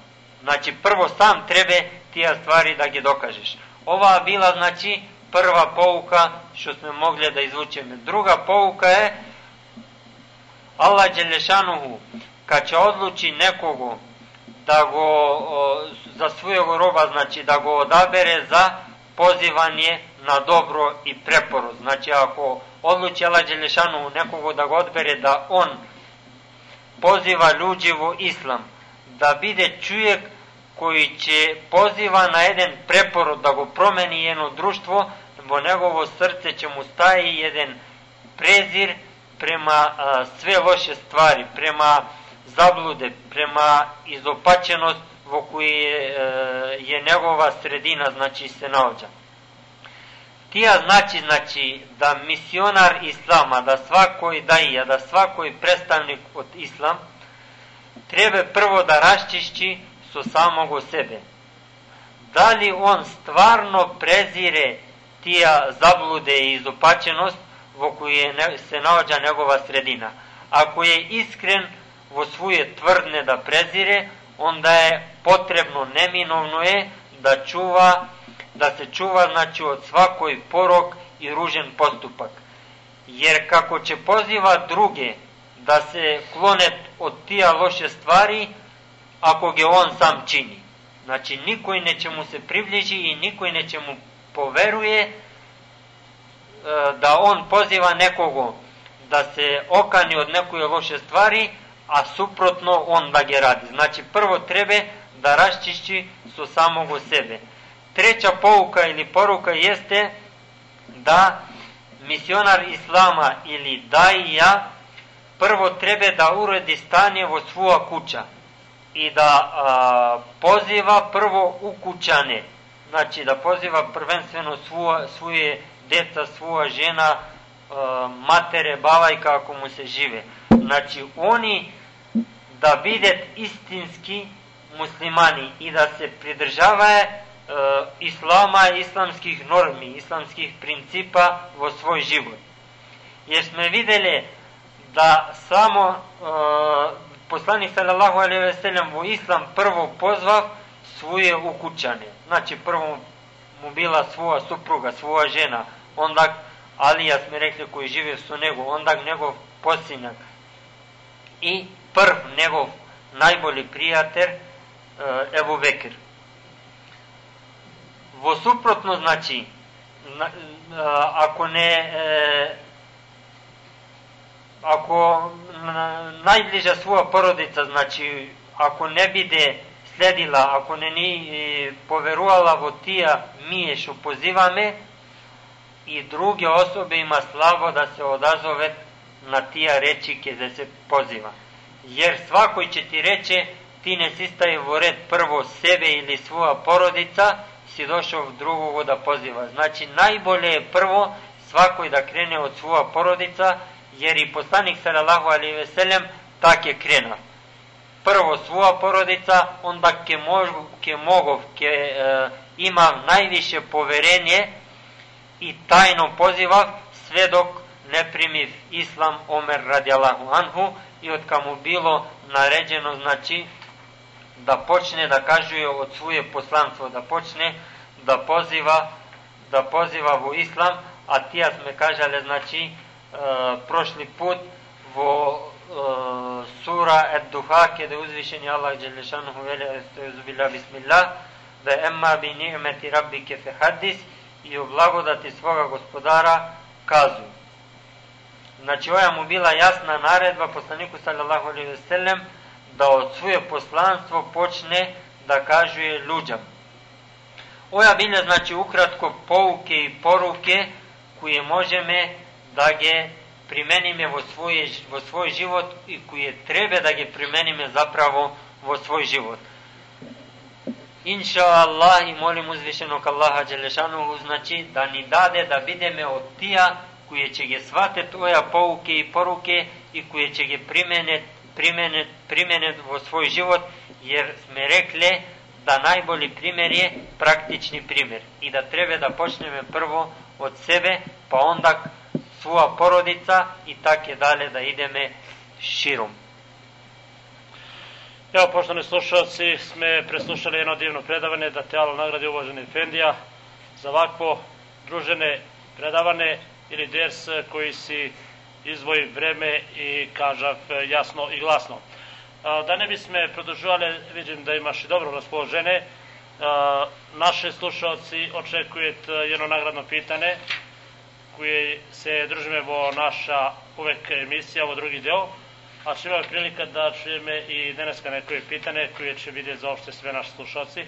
Znači prvo sam treba tija stvari da ga dokažeš. Ova bila znači prva pouka što smo mogli da izvučemo. Druga pouka je Allah Đelešanuhu kad će odluči nekogo da go za svojeg roba, znači da go odabere za pozivanje na dobro i preporod. Znači ako odluči Allah Đelešanu nekogo da ga odbere da on poziva u islam, da bide čujek koji će poziva na jedan preporod da go promeni jedno društvo, vo njegovo srce će mu staje jedan prezir prema a, sve loše stvari, prema zablude, prema izopačenost vo koje e, je njegova sredina, znači se naođa. Tija znači, znači da misionar islama, da svakoj daija, da svakoj predstavnik od islam, treba prvo da raščišći su samog sebe. Da li on stvarno prezire tija zablude i izopačenost vo koje se naođa njegova sredina. Ako je iskren vo svoje tvrdne da prezire, onda je potrebno, neminovno je da čuva, da se čuva znači od svakoj porok i ružen postupak. Jer kako će poziva druge da se klone od tija loše stvari, ako ga on sam čini. Znači, nikoj neće mu se približi i nikoj neće mu poveruje e, da on poziva nekogo da se okani od nekoje loše stvari, a suprotno on da ga radi. Znači, prvo treba da raščišći su samog sebe. Treća pouka ili poruka jeste da misionar islama ili daija prvo treba da uredi stanje vo svoja kuća i da a, poziva prvo ukućane, znači da poziva prvenstveno svoja, svoje deca, svoja žena, a, matere, babajka ako mu se žive. Znači oni da videt istinski muslimani i da se pridržavaje e, islama, islamskih normi, islamskih principa vo svoj život. Jer smo videli da samo poslanik sallallahu alejhi ve sellem u islam prvo pozvav svoje ukućane. Znači prvo mu bila svoja supruga, svoja žena, onda Alija smo rekli koji žive su nego, onda njegov posinjak i prv njegov najbolji prijatelj uh, Ebu Bekir. Vo suprotno znači, na, uh, ako najbliža svoja porodica, znači ako ne bide sledila, ako ne ni e, poverovala vo tija što poziva me i druge osobe ima slabo da se odazove na tija reči da se poziva. Jer svakoj će ti reče ti ne sistaje u red prvo sebe ili svoja porodica, si došao drugog da poziva. Znači najbolje je prvo svakoj da krene od svoja porodica jer i poslanik sallallahu alaihi ve sellem tak je krenuo. Prvo svoja porodica, onda ke, mogu, ke mogov, ke e, ima najviše poverenje i tajno pozivav sve dok ne primiv islam Omer radijallahu anhu i od mu bilo naređeno znači da počne da kažuje od svoje poslanstvo, da počne da poziva da poziva u islam, a tija sme kažale znači prošli put e, sura Ed-Duha kada uzvišeni Allah Đelešanuhu veli Estaizu bismillah da emma bi ni'meti rabbike fe hadis i o blagodati svoga gospodara kazu. Znači, ova mu bila jasna naredba poslaniku sallallahu alaihi ve sellem da od svoje poslanstvo počne da kažuje ljudjam. Ova bilja znači ukratko pouke i poruke koje možemo da ga primenime vo svoj, vo svoj život i koje treba da ga primenime zapravo vo svoj život. Inša Allah i molim uzvišenog Allaha Đelešanuhu znači da ni dade da videme od tija koje će ga svate tvoja pouke i poruke i koje će ga primenet, primenet, primenet vo svoj život jer sme rekle da najbolji primjer je praktični primjer i da treba da počneme prvo od sebe pa onda svoja porodica i tako dalje da ideme širom. Evo, poštovani slušalci, sme preslušali jedno divno predavanje da te Allah nagradi uvaženi Fendija za ovakvo družene predavane ili ders koji si izvoji vreme i kažav jasno i glasno. Da ne bismo produžavali, vidim da imaš i dobro raspoloženje, a, naše slušalci očekujete jedno nagradno pitanje koje se družime vo naša uvek emisija, ovo drugi deo, a će imati prilika da čujeme i deneska nekoje pitanje koje će vidjeti za opšte sve naši slušalci.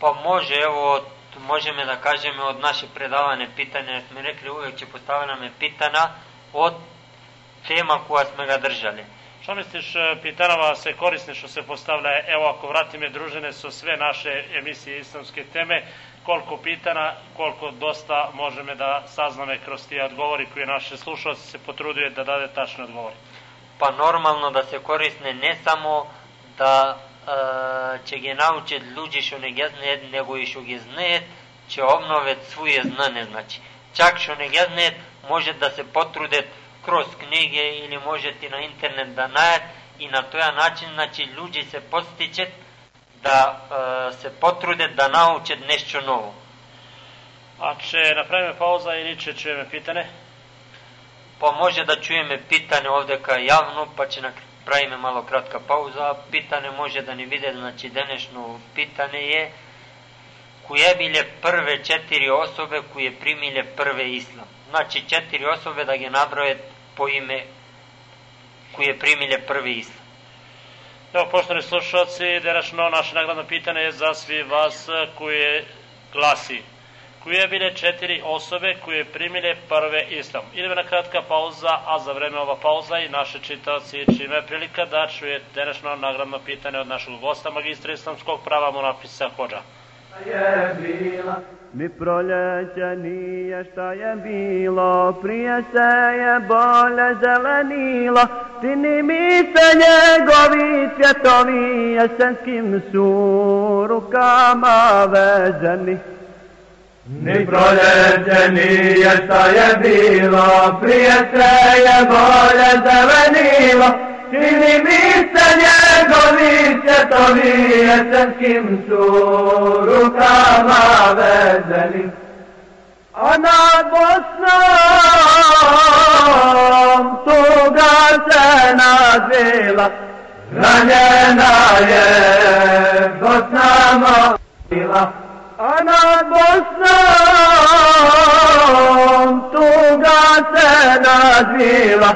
Pa može, evo, možemo da kažemo od naše predavane pitanja, jer smo rekli uvek će postavljame pitanja od tema koja smo ga držali. Što misliš, e, pitanava se korisne što se postavlja, evo ako vratime družene su sve naše emisije islamske teme, koliko pitana, koliko dosta možemo da sazname kroz ti odgovori koje naše slušalci se potruduje da dade tačne odgovori. Pa normalno da se korisne ne samo da e, će ga naučiti ljudi što ne ga знаят, nego i što ga знаят, će obnoviti svoje znanje. Znači, čak što ne ga знаят, može da se potrudet kroz knjige ili možete na internet da najet i na този начин znači, ljudi se postičet da e, se potrude da nauče nešto novo. A će napravime pauza ili će čujeme pitane? Pa može da čujeme pitanje ovde ka javno, pa će napravime malo kratka pauza. Pitanje može da ne vide, znači današnjo pitanje je koje bile prve četiri osobe koje primile prve islam. Znači četiri osobe da ga nabroje po ime koje primile prvi islam. Evo, poštovani slušalci, današnjo naše nagradno pitanje je za svi vas koje glasi. Koje bile četiri osobe koje primile prve islam. Idemo na kratka pauza, a za vreme ova pauza i naše čitavci čime prilika da čuje današnjo nagradno pitanje od našeg gosta, magistra islamskog prava Munafisa Hođa. je Mi proljeće nije šta je bilo, prije se je bolje zelenilo, čini mi se njegovi cvjetovi jesenskim su rukama vezani. Ni proljeće nije šta je bilo, prije se je bolje zelenilo, Čini mi se njegovi svjetovi jesenskim su rukama vezeni. A nad Bosnom tuga se nadvila, Ranjena je Bosna molila, a nad Bosnom tuga se nadvila,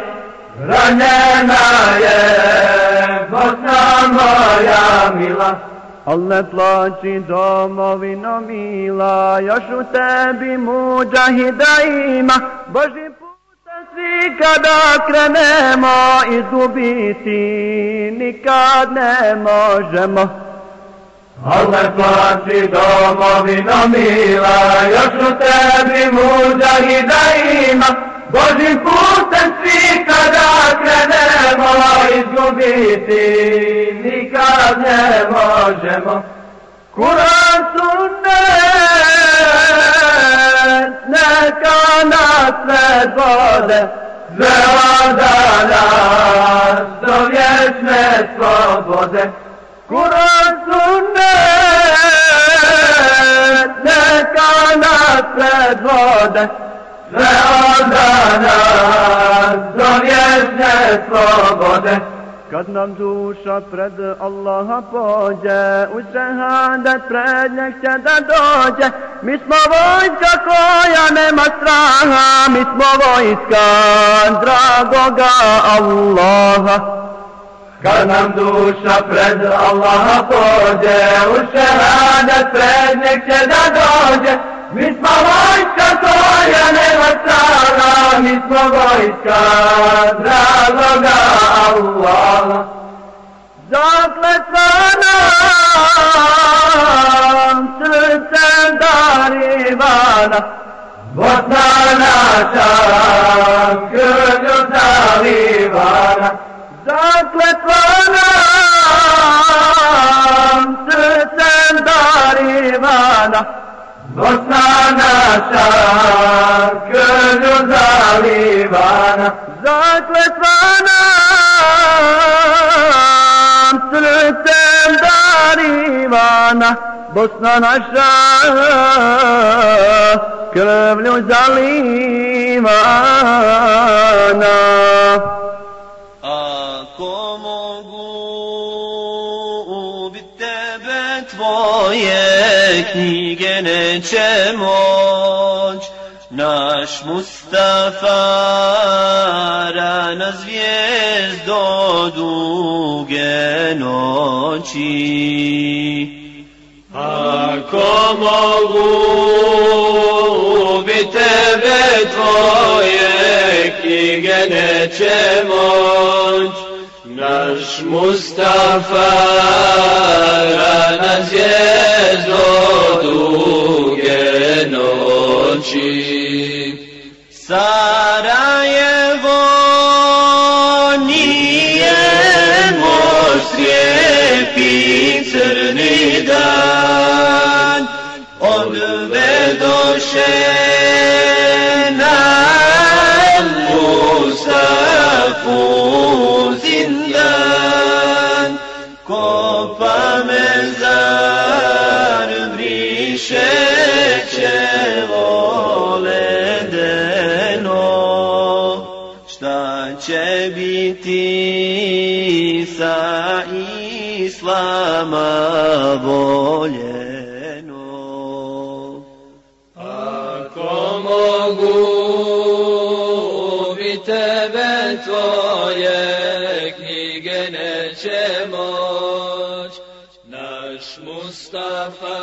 ranjena je Bosna moja mila. Al ne plaći domovino mila, još u tebi muđahida ima, Boži puta svi kada krenemo, izgubiti nikad ne možemo. Al ne plaći domovino mila, još u tebi muđahida ima, Božim putem svi kada krenemo, izgubiti nikad ne možemo. Kur'an sunnet, neka nas sve vode, Sve od nas do vječne slobode. Kur'an sunnet, neka nas sve vode, Od nas do vječne slobode. Kad nam duša pred Allaha pođe, u šehadet pred njeg će da dođe. Mi smo vojska koja nema straha, mi smo vojska dragoga Allaha. Kad nam duša pred Allaha pođe, u šehadet pred njeg će da dođe. Mi smo vojska koja nema straha, mi smo vojska dragoga Allaha. Zakletva nam srcem darivana, Bosna naša krvlju zalivana, Zakletva nam srcem darivana, Bosna naša krvlju zalivana, Zakletva nam srcem darivana, Bosna naša krvlju zalivana. نیگن چه موج ناش مصطفی را نزویز دو دوگه نوچی اکا مغو بی تبه یکی گنه چه مانچ Naš Mustafa rana zvijezdo duge noći. Sarajevo Islama voljeno. Ako mogu ubit tebe tvoje knjige neće moć. Naš Mustafa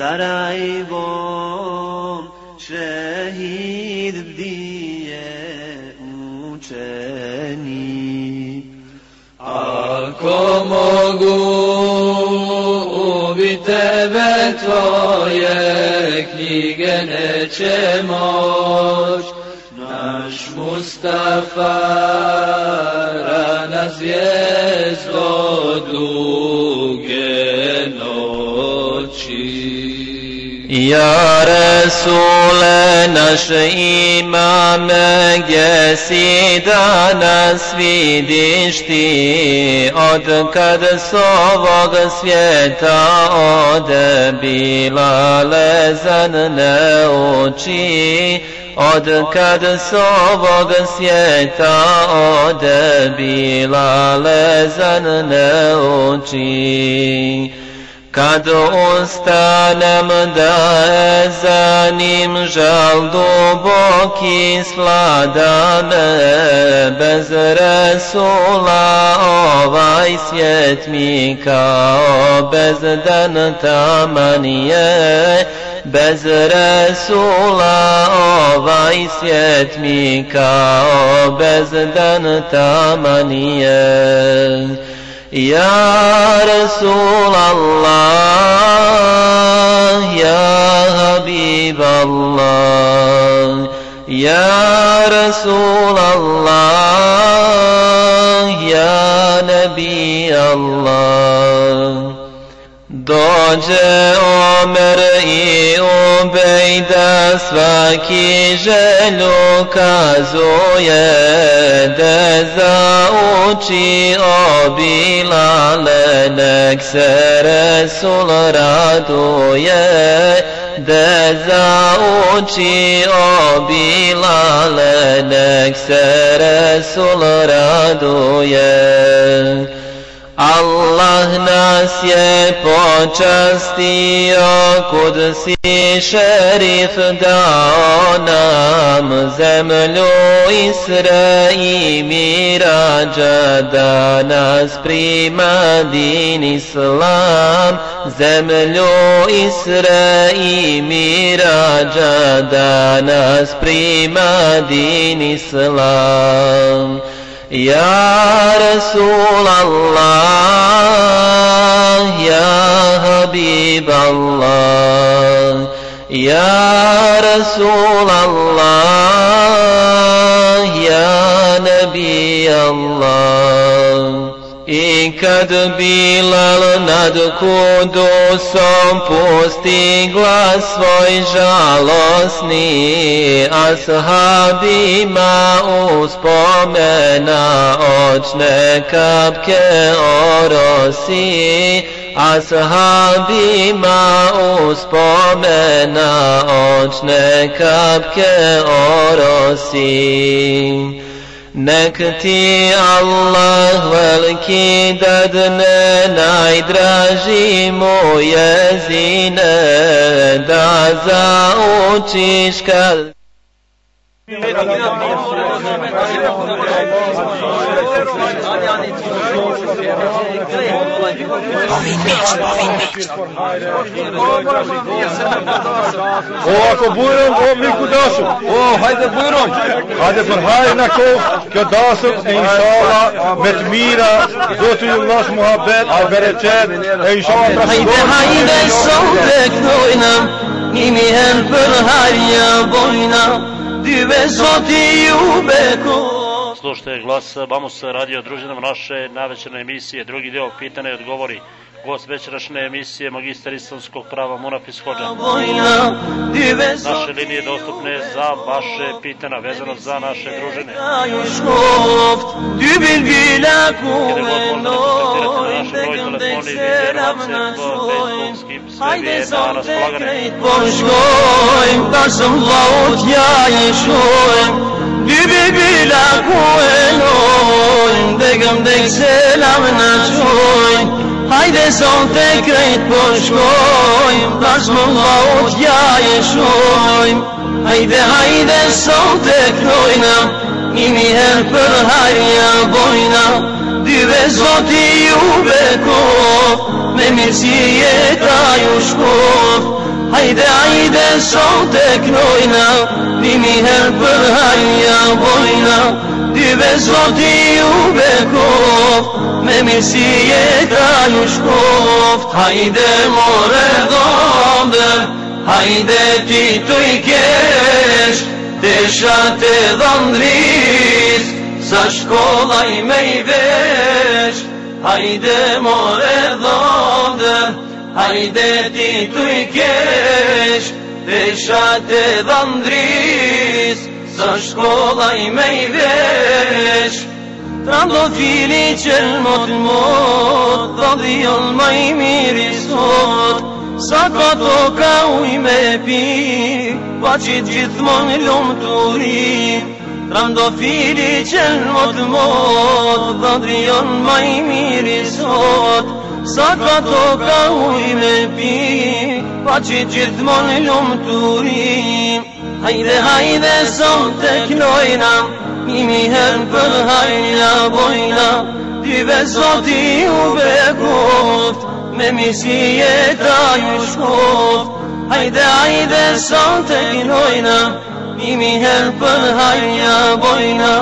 nad Ja Rasule naš imame gdje si danas vidiš ti od kad s ovog svijeta ode bila lezan ne uči od kad s ovog svijeta ode bila lezan ne uči kad ustanem da zanim žal duboki slada me bez Resula ovaj svijet mi kao bez dan taman je bez Resula ovaj svijet mi kao bez dan taman je يا رسول الله يا حبيب الله يا رسول الله يا نبي الله. Dođe Omer i Ubejda svaki želju kazuje de zauči o Bilale nek se Resul raduje de zauči o Bilale nek se Resul raduje Allah nas je počastio kud si šerif dao nam zemlju Isra i mirađa da nas prima din Islam. Zemlju Isra i mirađa da nas prima din Islam يا رسول الله يا حبيب الله يا رسول الله يا نبي الله. I kad Bilal nad kudusom pusti glas svoj žalosni, ashabima uspomena očne kapke orosi, ashabima uspomena očne kapke orosi. Nek Allah veliki dadne najdraži mu jezine da zaučiš kad vin miq, po vin miq. O, ako bujron, o, miku dashur. O, hajde bujron. Hajde për hajë në kohë, kjo dashur, e inshallah, me të mira, do të ju vlash muhabet, a bereqet, e inshallah, pra shkohë. Hajde hajde sohbe knojna, nimi her për harja bojna, dyve zoti ju bekojna. Slušajte glas Bamus radio družinama naše navečerne emisije, drugi deo pitanja i odgovori. Gost večerašnje emisije, magistar islamskog prava Munafis Hođa. Naše linije dostupne za vaše pitanja vezano za naše družine. Gdje god možete kontaktirati naš broj telefoni, Viber, WhatsApp, Facebook, Skip, sve je na raspolaganje. bila kueloj Degëm deg selam në qoj Hajde son të krejt po shkoj Bashmë nga u e shkoj Hajde hajde son të krojna Nimi her për harja bojna. Dyve zoti ju beko Me mirësi jeta ju shkof. Hajde, hajde sote knojna, Nimi her për harja bojna, Dyve zoti ju bekof, Me mirësi jeta ju shkof, Hajde more dhondër, Hajde ti të i kesh Të shate dhëndris Sa shkolla i me i vesh. Hajde more dhëndër Hajde ti të i kesh Të shate dhëndris Sa shkolla i me i vesh. Trando fili që l'mot l'mot Dha dhion ma i miri sot. Sa ka toka uj me pi Pa që gjithmon lumë të ri Trando fili që l'mot l'mot Dha dhion ma i miri sot Sa ka toka uj me pi Pa që gjithmon lumë të Hajde, hajde, son të knojna Mimi her për hajna bojna. Dyve zoti u bekoft Me misi jeta ju shkoft. Hajde, hajde, son të knojna Mimi her për hajna bojna.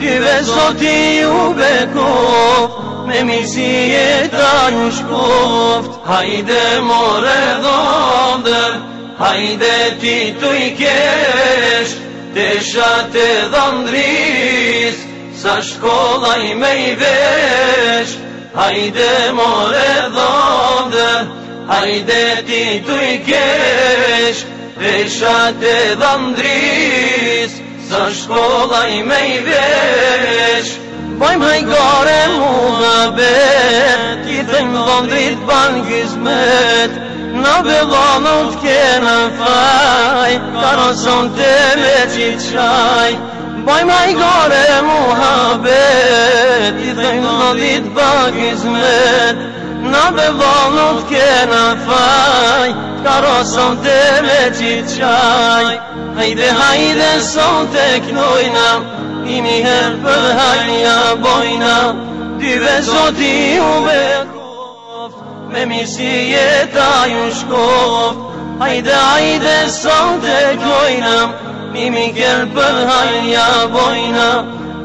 Dyve zoti u bekoft Me misi jeta ju shkoft. Hajde, more dhondër Hajde ti të i kesh. Të shate dhëndris Sa shkolla i me i vesh. Hajde more dhëndër hajde ti tu i kesh. Peshat e dhëndris Sa shkolla i me i vesh Bajmë hajgare mu dhe bet Kitëm dhëndrit ban gizmet Në bëllanut kena faj Karoson të me qitë qaj. Bajmë hajgare muhabet I thëjmë në ditë bagizmet Në bëllanut kena faj Karoson të me qitë qaj. Hajde hajde son të knojna Imi her për hajja bojna Dyve zoti u me koft Me misi jeta ju shkoft Hajde hajde son të knojna Mimi kjer për hajja bojna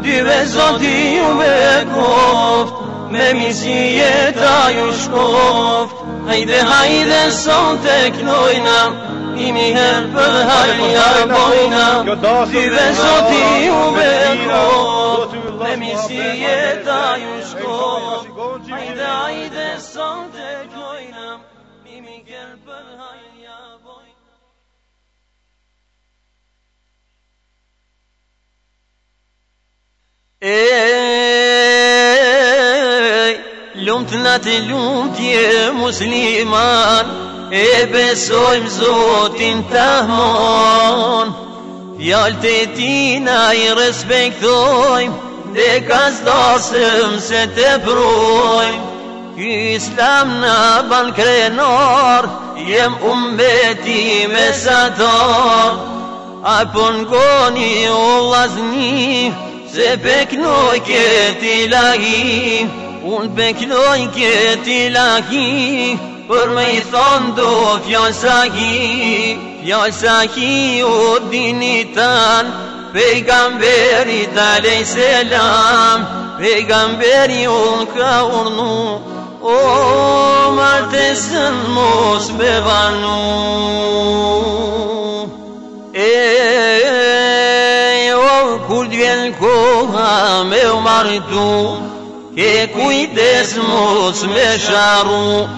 Dyve zoti ju me koft نمیزیه دایوش گفت هیده هیده سوتک نوینم ایمی هر به هر باینم زیر زودی و بگو نمیزیه دایوش گفت هیده هیده سوتک نوینم ایمی هر یا هر lumt në të musliman E besojmë zotin të ahmon Fjallë të tina i respektojmë Dhe ka zdasëm se të projmë Ky islam në ban krenar Jem umbeti mesatar Apo ngoni o lazni Se peknoj këti lahi Unë peknoj këti lahi Për me i thonë do fjallë sahi Fjallë sahi o dini tanë Pejgamberi t'alej selam. Pejgamberi unë ka urnu O martesën mos me vanu. E o kur t'vjen koha me u martu Ke kujdes mos me sharu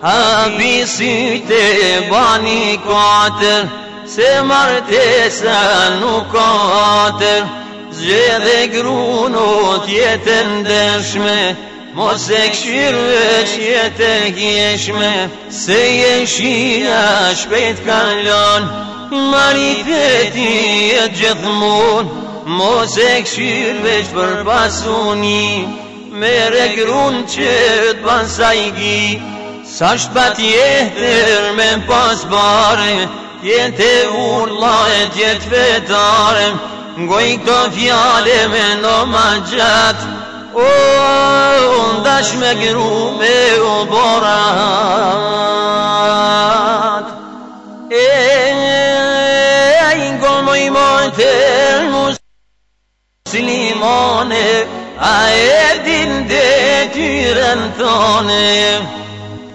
Habi syte bani katër Se martesa nuk katër Zgjedhe grunot jetën dëshme Mos e këshirë që jetë e gjeshme Se jeshia shpejt kalon. Marifeti e gjithmon Mos e këshirë veç për pasuni میره گرون چید با سایگی؟ ساشت با تیه تیر من پاس بارم یه تی اون فدارم جیت فیتارم گوی کتو فیاله من او مجد او اون داش مگرو می او بارد این گو مویمان A e din dhe tyren thone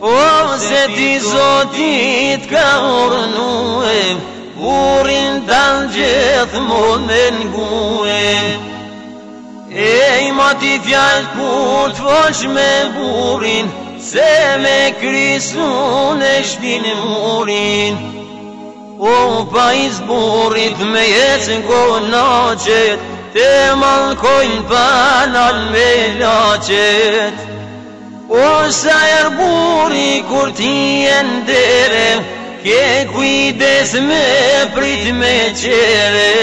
O, se ti zotit ka urnue Burin tan gjithë mund me ngue E i ma ti fjallë kur të fosh me burin Se me krisun e shtin murin. O pa i zburit me jetë në naqet Te malkojnë panal me laqet O sa er buri kur ti e ndere Ke kujdes me prit me qere.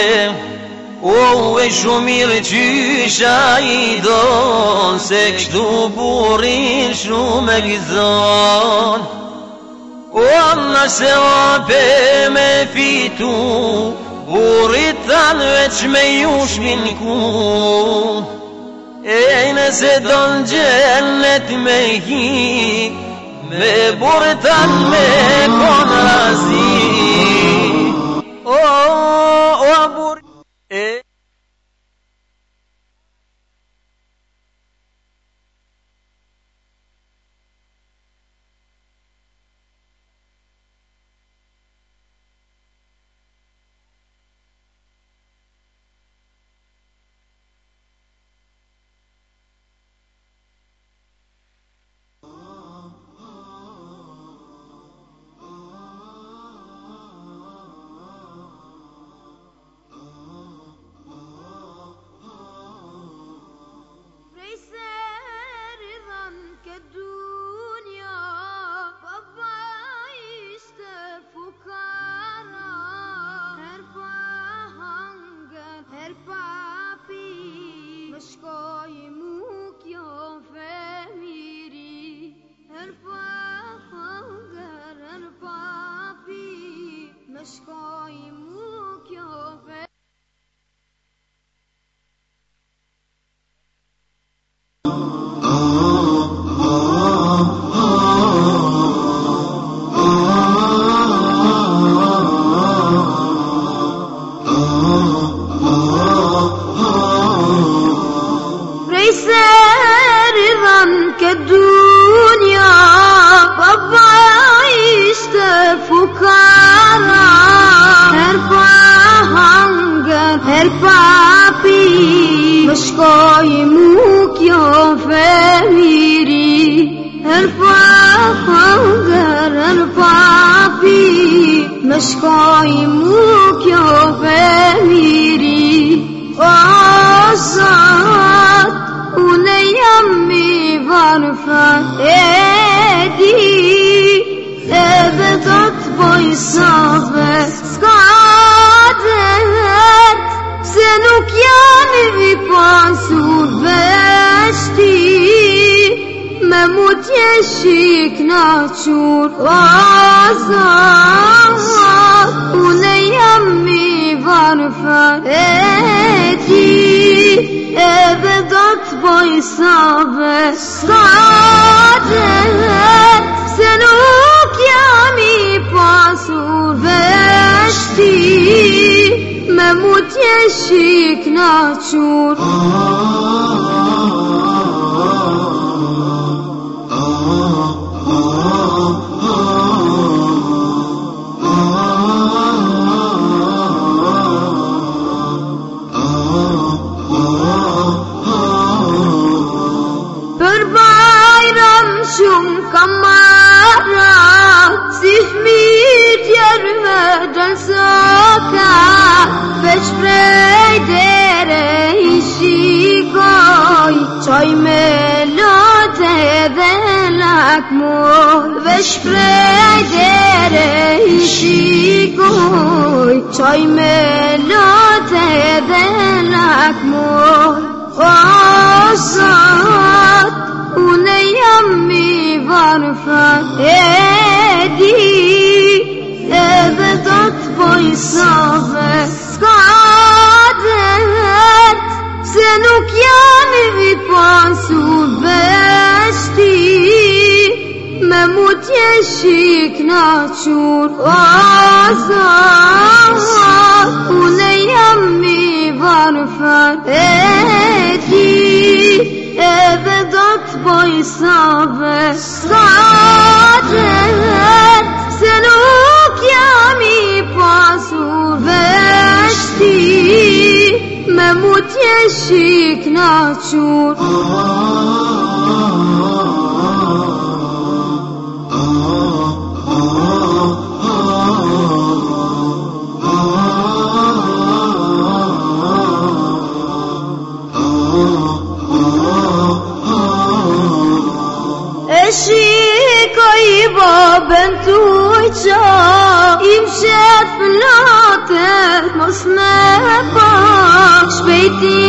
O e shumir qysha i don Se kështu burin shumë e gizon O Allah se ape me fitu وريت الوجه ما يوش منكم اين زاد الجنة ما هي ما برت ما كون رازي او ابو م موتی شک نشود آزاد اون یه میبر فایده ابدات با حساب ساده سنو کیمی بازور بیشتی مم موتی شک shikoj babën tuj qa Im shet flotet mos me pa. Shpejti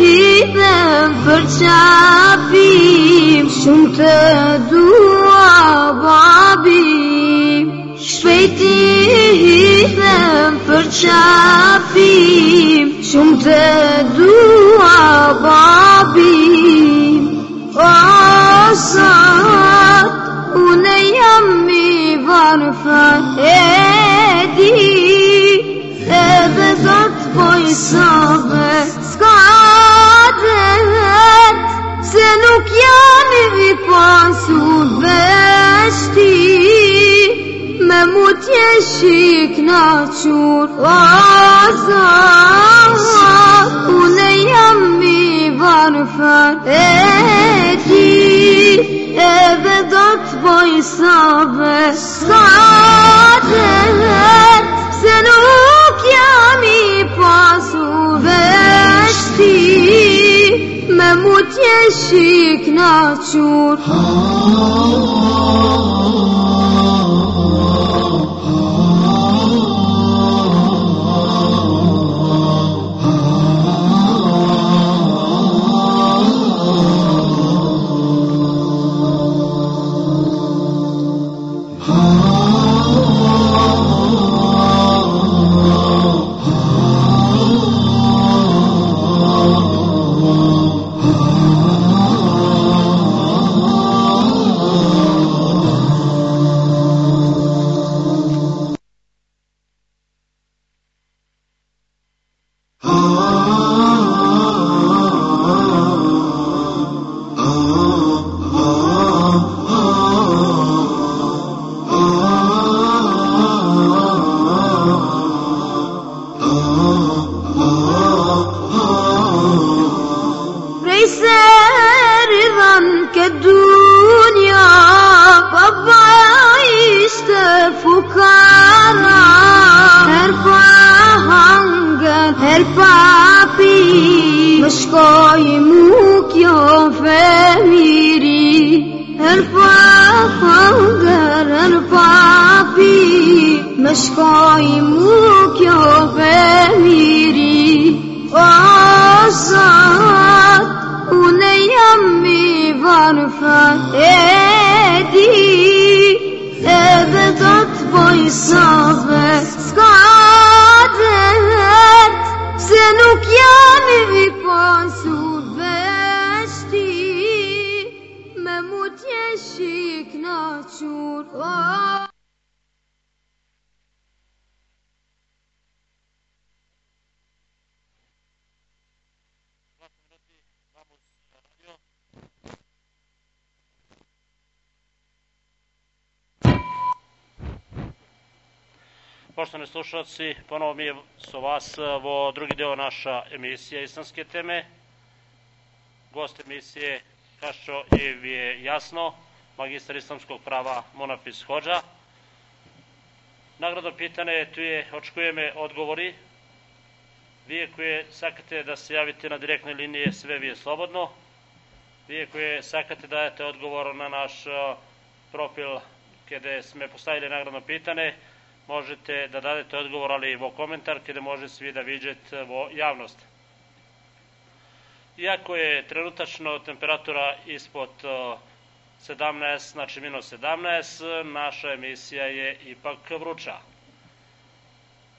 hithem për qapim Shumë të dua babim. Shpejti hithem për qapim Shumë të dua babim pasat Une jam i varfa edi Edhe gat poj sabe Ska adet Se nuk jam i pasur veshti. مموت يشيك ناتشور اون ولي می برفر ادي ابدت بوي صابر صادت سلوك پاسو باسو بشتي مموت يشيك ناتشور Poštovani slušalci, ponovo mi su vas vo drugi deo naša emisija islamske teme. Gost emisije, kao što je je jasno, magistar islamskog prava Monafis Hođa. Nagradno pitanje tu je, očekujeme odgovori. Vi koje sakate da se javite na direktnoj linije, sve vi je slobodno. Vi koje sakate da dajete odgovor na naš uh, profil kada sme postavili nagradno pitanje, možete da dadete odgovor, ali vo komentar, kada može svi da vidjeti vo javnost. Iako je trenutačno temperatura ispod 17, znači minus 17, naša emisija je ipak vruća.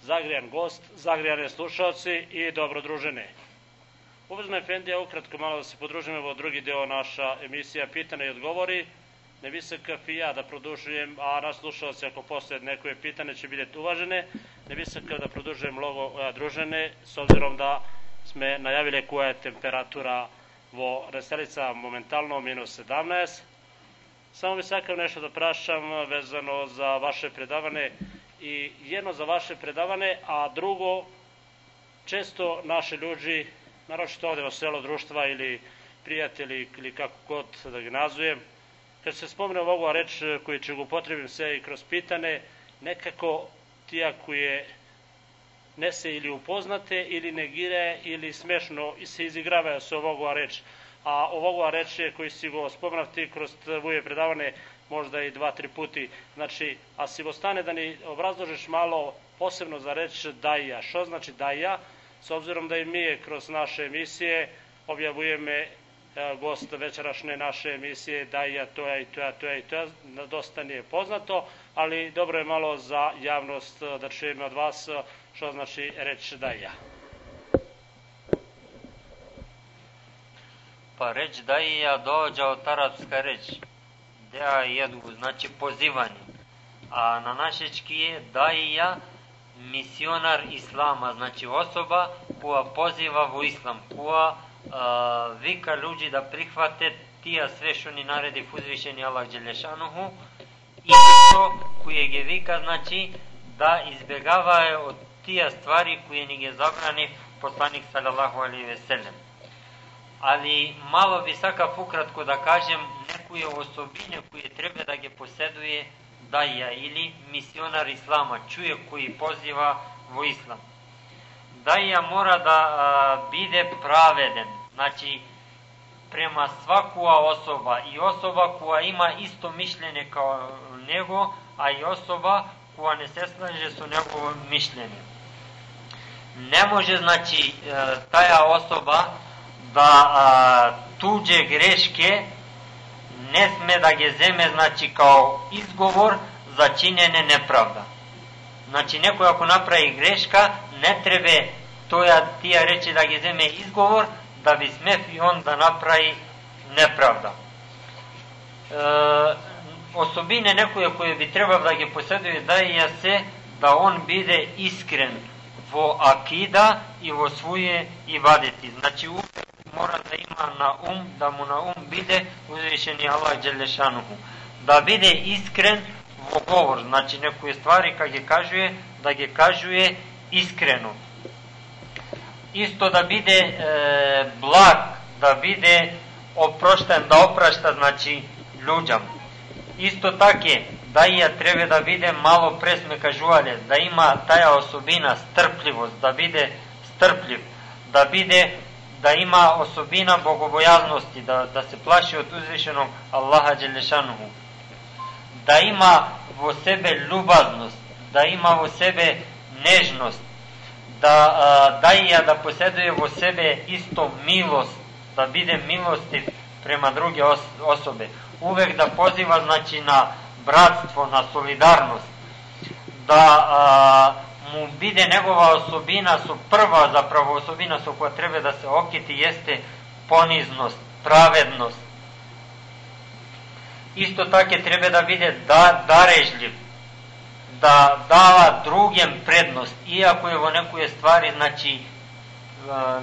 Zagrijan gost, zagrijane slušalci i dobrodružene. Uvezno Efendija, ukratko malo da se podružimo vo drugi deo naša emisija Pitane i odgovori, ne bi se kafija da produžujem, a naš slušalci ako posle neko pitanje će biti uvažene, ne bi se da produžujem logo a, družene, s obzirom da sme najavili koja je temperatura vo Reselica momentalno minus 17. Samo bi sakav nešto da prašam vezano za vaše predavane i jedno za vaše predavane, a drugo često naše ljudi, naročito ovde o selo društva ili prijatelji ili kako god da ga nazvujem, kad se spomne ovu reč koju ću upotrebim se i kroz pitane, nekako tija koje ne se ili upoznate ili negire ili smešno se izigravaju se ovoga reč. A ovoga reč je koji si go spomenati kroz tvoje predavane možda i dva, tri puti. Znači, a si stane da ni obrazložiš malo posebno za reč daja. Što znači daja? S obzirom da i mi kroz naše emisije objavujeme gost večerašnje naše emisije da ja to ja i to ja to ja i to ja, dosta nije poznato, ali dobro je malo za javnost da čujemo od vas što znači reč da ja. Pa reč da ja dođa od arapska reč. Da jedu, znači pozivanje. A na našečki je da ja misionar islama, znači osoba koja poziva u islam, koja a, vika ljudi da prihvate tija sve što ni naredi uzvišeni Allah Đelešanuhu i to koje ge vika znači da izbjegava od tija stvari koje ni ge zabrani poslanik sallallahu alaihi ve sellem. Ali malo bi sakav ukratko da kažem nekuje osobine koje treba da ge poseduje daja ili misionar islama, čuje koji poziva vo islam daja mora da a, bide praveden. Znači, prema svakua osoba i osoba koja ima isto mišljenje kao nego, a i osoba koja ne se slaže su njegovo mišljenje. Ne može, znači, e, taja osoba da a, tuđe greške ne sme da ge zeme, znači, kao izgovor za činjene nepravda. Znači, neko ako napravi greška, ne to ja tija reći da ge zeme izgovor, da bi smef i on da napravi nepravda. E, osobine nekoje koje bi trebalo da ge posjeduje da je se da on bide iskren vo akida i vo svoje ibadeti. Znači uvek mora da ima na um, da mu na um bide uzvišeni Allah Đelešanuhu. Da bide iskren vo govor, znači nekoje stvari kad je kažuje, da iskreno isto da bide e, blag, da bide oprošten, da oprašta, znači, ljudям. Isto také, da ja treba da bide malo presme kažualje, da ima taja osobina strpljivost, da bide strpljiv, da bide da ima osobina bogobojaznosti, da, da se plaši od uzvišenog Allaha Đelešanuhu, da ima vo sebe ljubaznost, da ima u sebe nežnost, da a, daija da posjeduje u sebe isto milost, da bide milostiv prema druge os osobe. Uvek da poziva znači na bratstvo, na solidarnost, da a, mu bide njegova osobina su prva zapravo osobina su koja treba da se okiti jeste poniznost, pravednost. Isto tako treba da bide da, darežljiv, da dava drugem prednost, iako je u nekoj stvari, znači,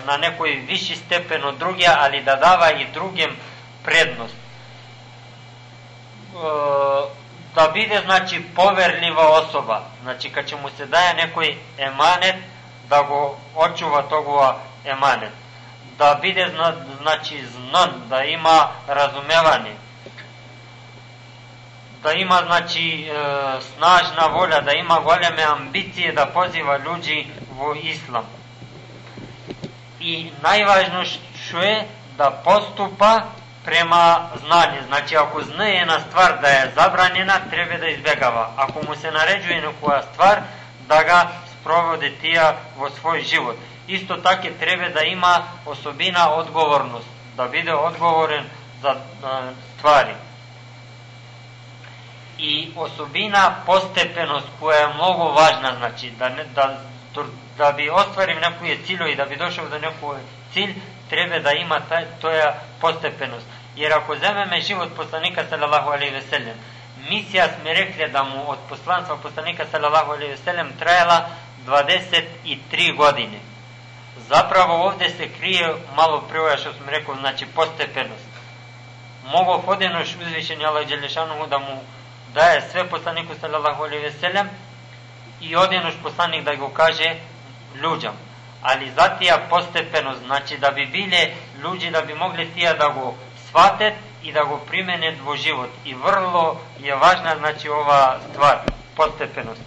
na nekoj viši stepen od drugja, ali da dava i drugem prednost. Da bide, znači, poverljiva osoba, znači, kad će mu se daje nekoj emanet, da go očuva togova emanet. Da bide, znači, znan, da ima razumevanje, da ima znači e, snažna volja, da ima goleme ambicije da poziva ljudi u islam. I najvažno što je da postupa prema znanju. Znači ako zna jedna stvar da je zabranjena, treba da izbjegava. Ako mu se naređuje nekoja stvar, da ga sprovode tija u svoj život. Isto tako treba da ima osobina odgovornost, da bude odgovoren za stvari i osobina postepenost koja je mnogo važna, znači da, ne, da, da bi ostvarim neku je cilju i da bi došao do neku cilj, treba da ima taj, to je postepenost. Jer ako zememe život poslanika sallallahu alaihi ve sellem, misija sme rekli da mu od poslanstva poslanika sallallahu alaihi ve sellem trajala 23 godine. Zapravo ovde se krije malo prvo što sam rekao, znači postepenost. Mogu fodenoš uzvišenja Allah Đelešanu da mu daje sve poslaniku sallallahu alaihi ve sellem i odjenoš poslanik da go kaže ljudям. Ali zatija postepeno, znači da bi bile ljudi da bi mogli tija da go shvate i da go primene dvo život. I vrlo je važna znači ova stvar, postepenost.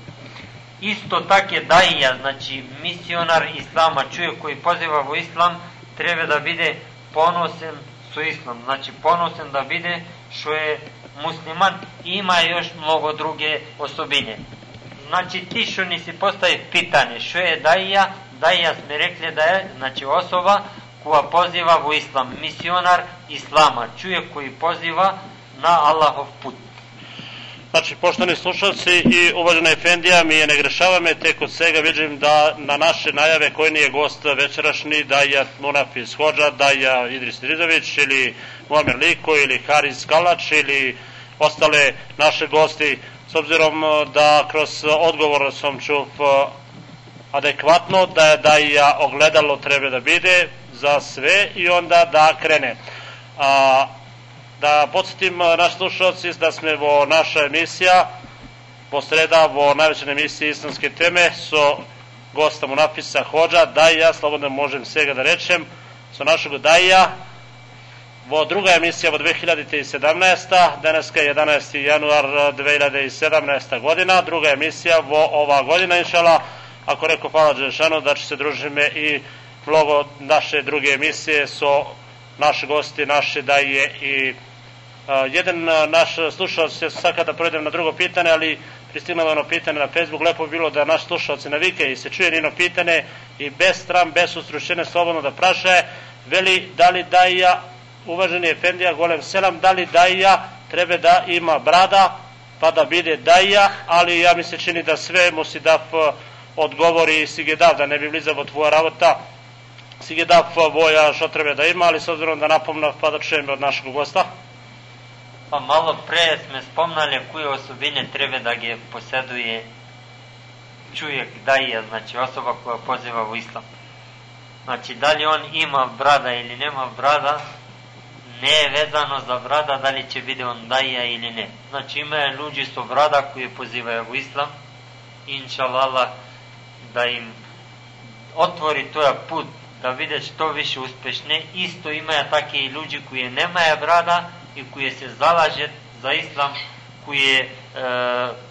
Isto tak je daija, znači misionar islama, čovjek koji poziva u islam, treba da bide ponosen su islam. Znači ponosen da bide što je musliman ima još mnogo druge osobine. Znači ti što nisi postavi pitanje što je daija, daija smo rekli da je znači osoba koja poziva u islam, misionar islama, čuje koji poziva na Allahov put. Znači, poštovani slušalci i uvažena Efendija, mi je ne grešava me, tek od svega vidim da na naše najave koji nije gost večerašnji, da je Munafis Hođa, da je Idris Rizović ili Muamer Liko ili Haris Kalač ili ostale naše gosti, s obzirom da kroz odgovor sam čuv adekvatno da da ja ogledalo treba da bide za sve i onda da krene. A, da podsjetim naš slušalci da sme vo naša emisija po sreda vo najvećoj emisiji islamske teme so gosta mu napisa Hođa, ja slobodno možem svega da rečem, so našeg daija, Vo druga emisija vo 2017. Danas je 11. januar 2017. godina. Druga emisija vo ova godina, inšala. Ako rekao hvala Đelešanu, da će se družime i mnogo naše druge emisije so naši gosti, naše daje i jedan naš slušalac se sad kada projdem na drugo pitanje, ali pristignulo ono pitanje na Facebook, lepo bilo da naš slušalac navike i se čuje nino pitanje i bez stram, bez ustručene, slobodno da praše, veli da li da ja uvaženi Efendija Golem Selam, da li daija treba da ima brada, pa da bide daija, ali ja mi se čini da sve mu si da odgovori si ge da ne bi blizavo tvoja ravota, si ge dav voja što treba da ima, ali s obzirom da napomna, pa da čujem od našeg gosta. Pa malo pre sme spomnali koje osobine treba da ge poseduje čujek daija, znači osoba koja poziva u islam. Znači, da li on ima brada ili nema brada, ne je vezano za brada da li će biti on daja ili ne. Znači ima ljudi su brada koji pozivaju u islam, inša Allah, da im otvori toja put da vide što više uspešne. Isto ima takvi ljudi koji nemaju brada i koji se zalaže za islam, koji e,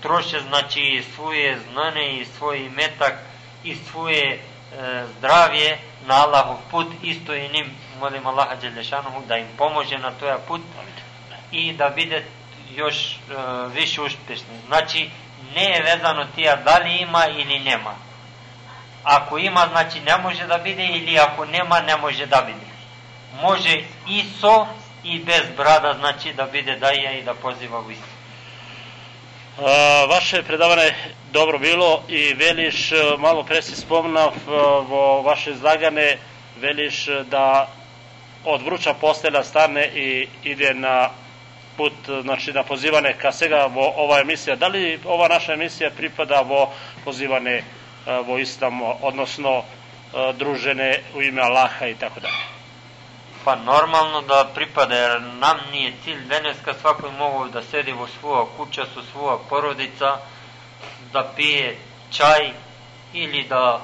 troše znači svoje znane i svoj metak i svoje e, zdravje na Allahov put, isto i njim molim Allaha Đelešanuhu da im pomože na toja put i da bide još uh, više uspešni. Znači, ne je vezano tija da li ima ili nema. Ako ima, znači ne može da bide ili ako nema, ne može da bide. Može i so i bez brada, znači da bide daje i da poziva u istinu. Vaše predavanje dobro bilo i veliš, e, malo pre si spomnav e, vo vaše izlagane, veliš e, da od vruća postelja stane i ide na put, znači na pozivane ka svega vo ova emisija. Da li ova naša emisija pripada vo pozivane vo islam, odnosno družene u ime Allaha i tako dalje? Pa normalno da pripada, jer nam nije cilj deneska svakoj mogu da sedi vo svoja kuća, su svoja porodica, da pije čaj ili da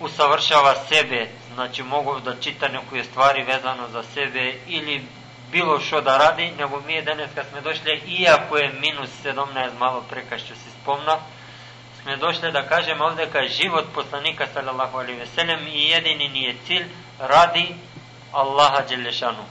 usavršava sebe, znači mogu da čita nekoje stvari vezano za sebe ili bilo što da radi, nego mi je danas kad smo došli, iako je minus 17 malo preka što se spomna, smo došli da kažemo ovde kao život poslanika sallallahu alaihi veselem i jedini nije cilj radi Allaha Đelešanu.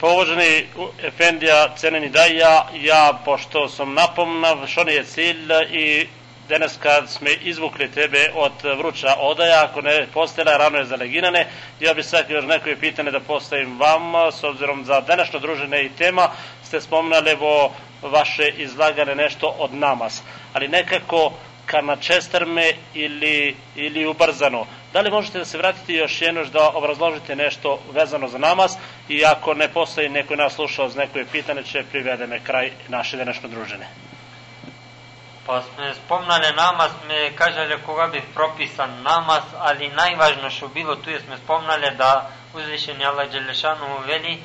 Povoženi Efendija, ceneni daja, ja, pošto sam napomnav što je cilj i danas kad smo izvukli tebe od vruća odaja, ako ne postela, rano je zaleginane, ja bih sad još neko pitanje da postavim vam, s obzirom za današnjo druženje i tema, ste spomnali vo vaše izlagane nešto od namaz, ali nekako ka na čestrme ili, ili ubrzano. Da li možete da se vratite još jednoš da obrazložite nešto vezano za namaz i ako ne postoji neko nas slušao z nekoje pitanje će privedeme kraj naše današnje družene. Pa sme spomnali namaz, sme kažali koga bi propisan namaz, ali najvažno što bilo tu je sme spomnali da uzvišeni Allah Đelešanu veli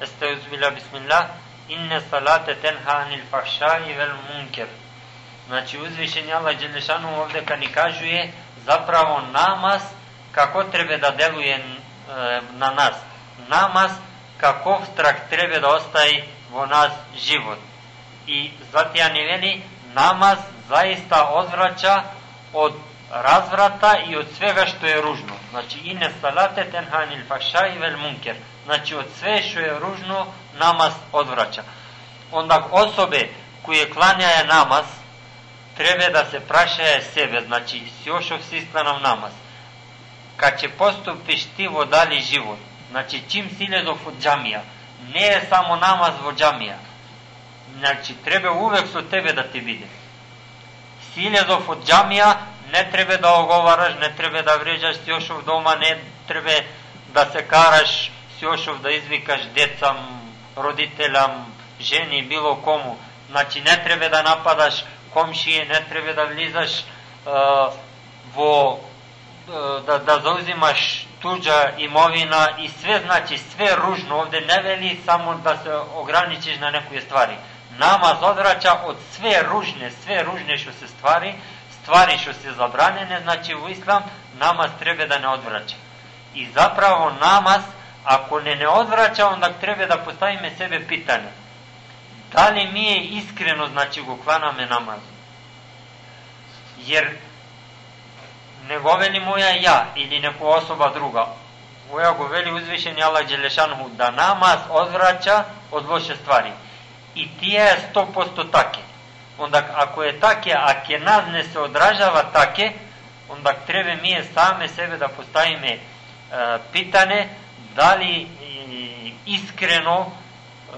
Este uzbila bismillah Inne salate tenha anil fahšai vel munker Znači uzvišeni Allah Đelešanu ovde kad ni kažuje zapravo namaz kako treba da deluje e, na nas. Namaz kakov trak treba da ostaje vo nas život. I ni veli namaz zaista odvraća od razvrata i od svega što je ružno. Znači, ine salate tenhanil fašaj vel munker. Znači, od sve što je ružno, namaz odvraća. Onda osobe koje klanjaje namaz, treba da se prašaje sebe, znači, sjošov sistanov namaz. Kad će postupiš ti vo dali život, znači, čim si ilezov od džamija, ne je samo namaz vo džamija, Znači, treba uvek su tebe da ti vide. Siljezov od džamija ne treba da ogovaraš, ne treba da vređaš Sjošov doma, ne treba da se karaš Sjošov, da izvikaš decam, roditeljam, ženi, bilo komu. Znači, ne treba da napadaš komšije, ne treba da vlizaš uh, vo, uh, da, da zauzimaš tuđa imovina i sve, znači sve ružno, ovde ne veli samo da se ograničiš na nekoje stvari namaz odvraća od sve ružne, sve ružne što se stvari, stvari što se zabranjene, znači u islam namaz treba da ne odvraća. I zapravo namaz, ako ne ne odvraća, onda treba da postavime sebe pitanje. Da li mi je iskreno, znači, go klaname namaz? Jer ne goveli moja ja ili neko osoba druga. Moja go veli uzvišeni Allah Đelešanhu da namaz odvraća od loše stvari i tija je 100% take. Onda ako je take, a ke nas ne se odražava take, onda treba mi je same sebe da postavime e, pitane da li e, iskreno e,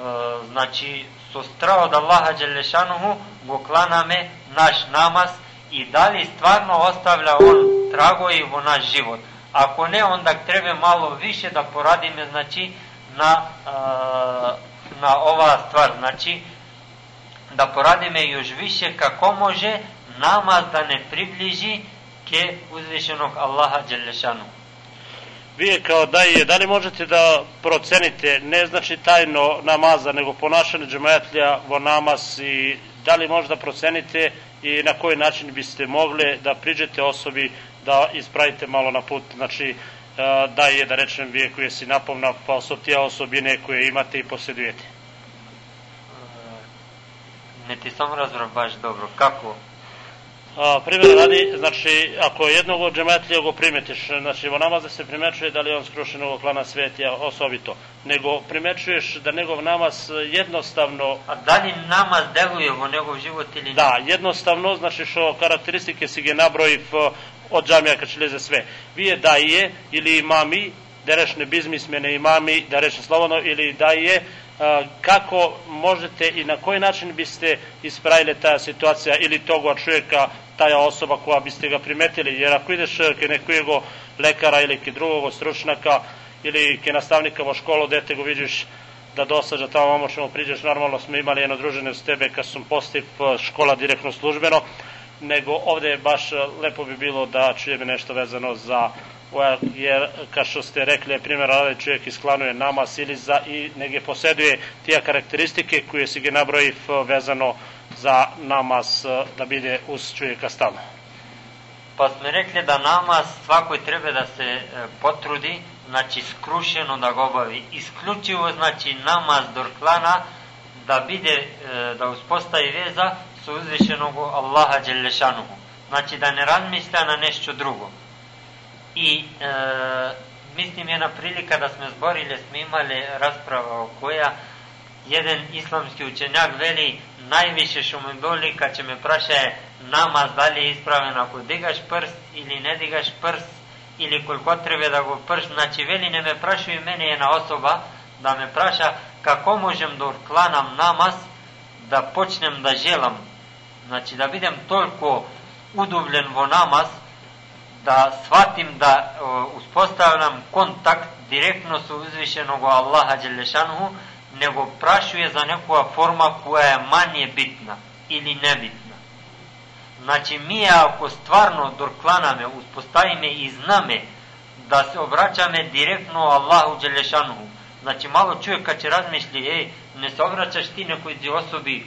znači so strao od Allaha Đelešanuhu go klaname naš namaz i da li stvarno ostavlja on tragovi vo naš život. Ako ne, onda treba malo više da poradime znači na na ova stvar, znači da poradime još više kako može namaz da ne približi ke uzvišenog Allaha Đelešanu. Vi kao da je, da li možete da procenite, ne znači tajno namaza, nego ponašanje džemajatlja vo namaz i da li možda procenite i na koji način biste mogli da priđete osobi da ispravite malo na put, znači da je, da rečem, vi koje si napomna, pa su tija osobine koje imate i posjedujete. Ne ti sam razvram baš dobro. Kako? A, primjer radi, znači, ako jednog od džematlija go primetiš, znači, vo namaze se primećuje da li on skrušenog klana svetija osobito. nego primećuješ da njegov namaz jednostavno A дали намаз делuje во негов живот или не? Da, jednostavno, znači što karakteristike si ga nabrojiv od džamija kad leze sve. Vije daje ili imami, da rešne bizmismene imami, da reše slobodno, ili daje, kako možete i na koji način biste ispravili ta situacija ili toga čovjeka, taja osoba koja biste ga primetili, jer ako ideš ke nekojego lekara ili ke drugog stručnjaka ili ke nastavnika vo školu, dete go vidiš da dosađa tamo mu priđeš, normalno smo imali jedno druženje s tebe kad sam postip škola direktno službeno, nego ovde baš e, lepo bi bilo da čujeme nešto vezano za oja, jer kao što ste rekli, primjer radi čovjek isklanuje namaz ili za i nege poseduje tija karakteristike koje si ga nabrojiv vezano za namaz e, da bide uz čovjeka stalno. Па сме rekli да намаз свакој треба да се е, потруди, значи скрушено да го обави. Исклучиво значи намаз дорклана да биде е, да успостави веза со узвишеного Аллаха Джелешануху. Значи да не размисля на нешто друго. И е, мислим една прилика да сме збориле, сме имале расправа о која еден исламски учењак вели највише што ме боли кога ќе ме праша е намаз дали е исправен ако дигаш прст или не дигаш прст или колко треба да го прст, значи вели не ме прашува мене една особа да ме праша како можем да откланам намаз да почнем да желам. Значи да бидем толку удовлен во намаз да сватим да успоставам контакт директно со узвишеного Аллаха Джелешанху не го прашуе за некоја форма која е мanje битна или небитна. Значи, ние ако стварно доркланаме, успоставиме и знаме да се обраќаме директно Аллаху Джелешанху, значи мало човек кога ќе размисли, е, не се обраќаш ти некој особи,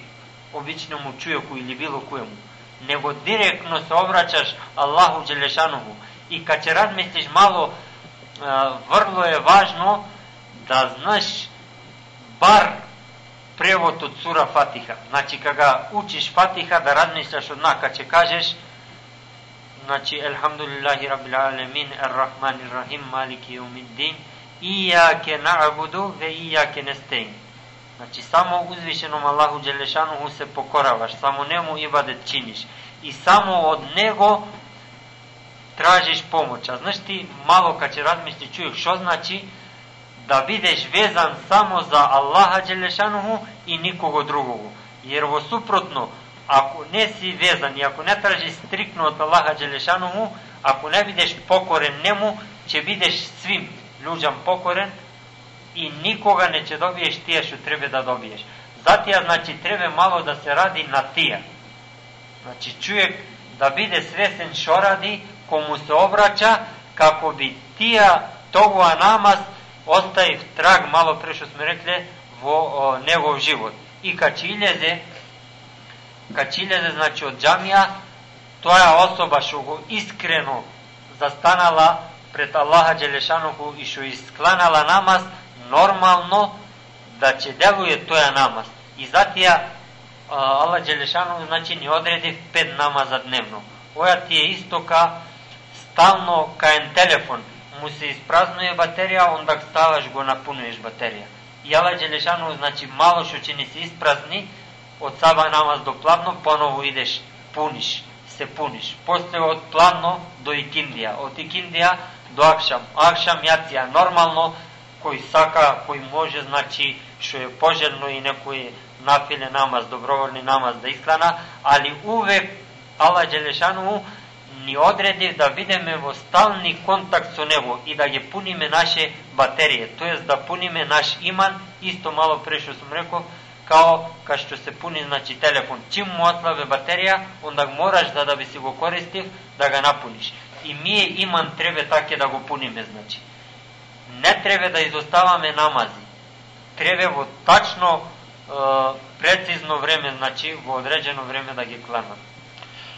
обичному човеку или било којому, него директно се обраќаш Аллаху Джелешанху. И кога ќе размислиш мало, врло е важно да знаеш бар превод од сура Фатиха. Значи, кога учиш Фатиха, да размисляш однака, ќе кажеш, значи, Елхамдулилахи Рабил Алемин, Ер-Рахман Рахим, Малики Юмиддин, Ияке на'буду ве ияке нестейн. Значи, само узвишеном Аллаху Джелешануху се покораваш, само нему ибадет чиниш. И само од него тражиш помоќ. А знаеш ти, мало кога ќе размисли човек, што значи да бидеш везан само за Аллаха Джелешануху и никого другого. Jer во супротно, ако не си везан и ако не тражи стрикно од Аллаха Джелешануху, ако не бидеш покорен нему, ќе бидеш свим луѓам покорен никога не ќе добиеш тие што треба да добиеш. Затоа, значи, треба мало да се ради на тие. Значи, човек да биде свесен што ради, кому се обраќа, како би тија тогуа намаз оставив траг, мало пре што сме рекле, во о, негов живот. И кај илезе, кај илезе, значи, од джамија, тоја особа што го искрено застанала пред Аллаха Джелешануху и што искланала намаз, нормално да ќе делуе тоја намаз. И затоа Аллах Джелешануху, значи, ни одреди пет намаза дневно. Оја ти е истока стално каен телефон – му се испразнуе батерија, онда ставаш го напунуеш батерија. И Аллах Джелешану, значи мало што ќе не се испразни, од саба намаз до плавно, поново идеш, пуниш, се пуниш. После од плавно до Икиндија, од Икиндија до Акшам. Акшам јација, нормално, кој сака, кој може, значи, што е пожелно и некој нафиле намаз, доброволни намаз да исклана, али увек Ала Джелешану ни одреди да бидеме во стални контакт со него и да ги пуниме наше батерije, тоест да пуниме наш иман, исто мало пре што сум рекол, као ка што се пуни значи телефон. Чим му ослабе батерија, онда мораш да да би си го користив да го напуниш. И ние иман треба таке да го пуниме, значи. Не треба да изоставаме намази. Треба во тачно е, прецизно време, значи во одреđено време да ги кланаме.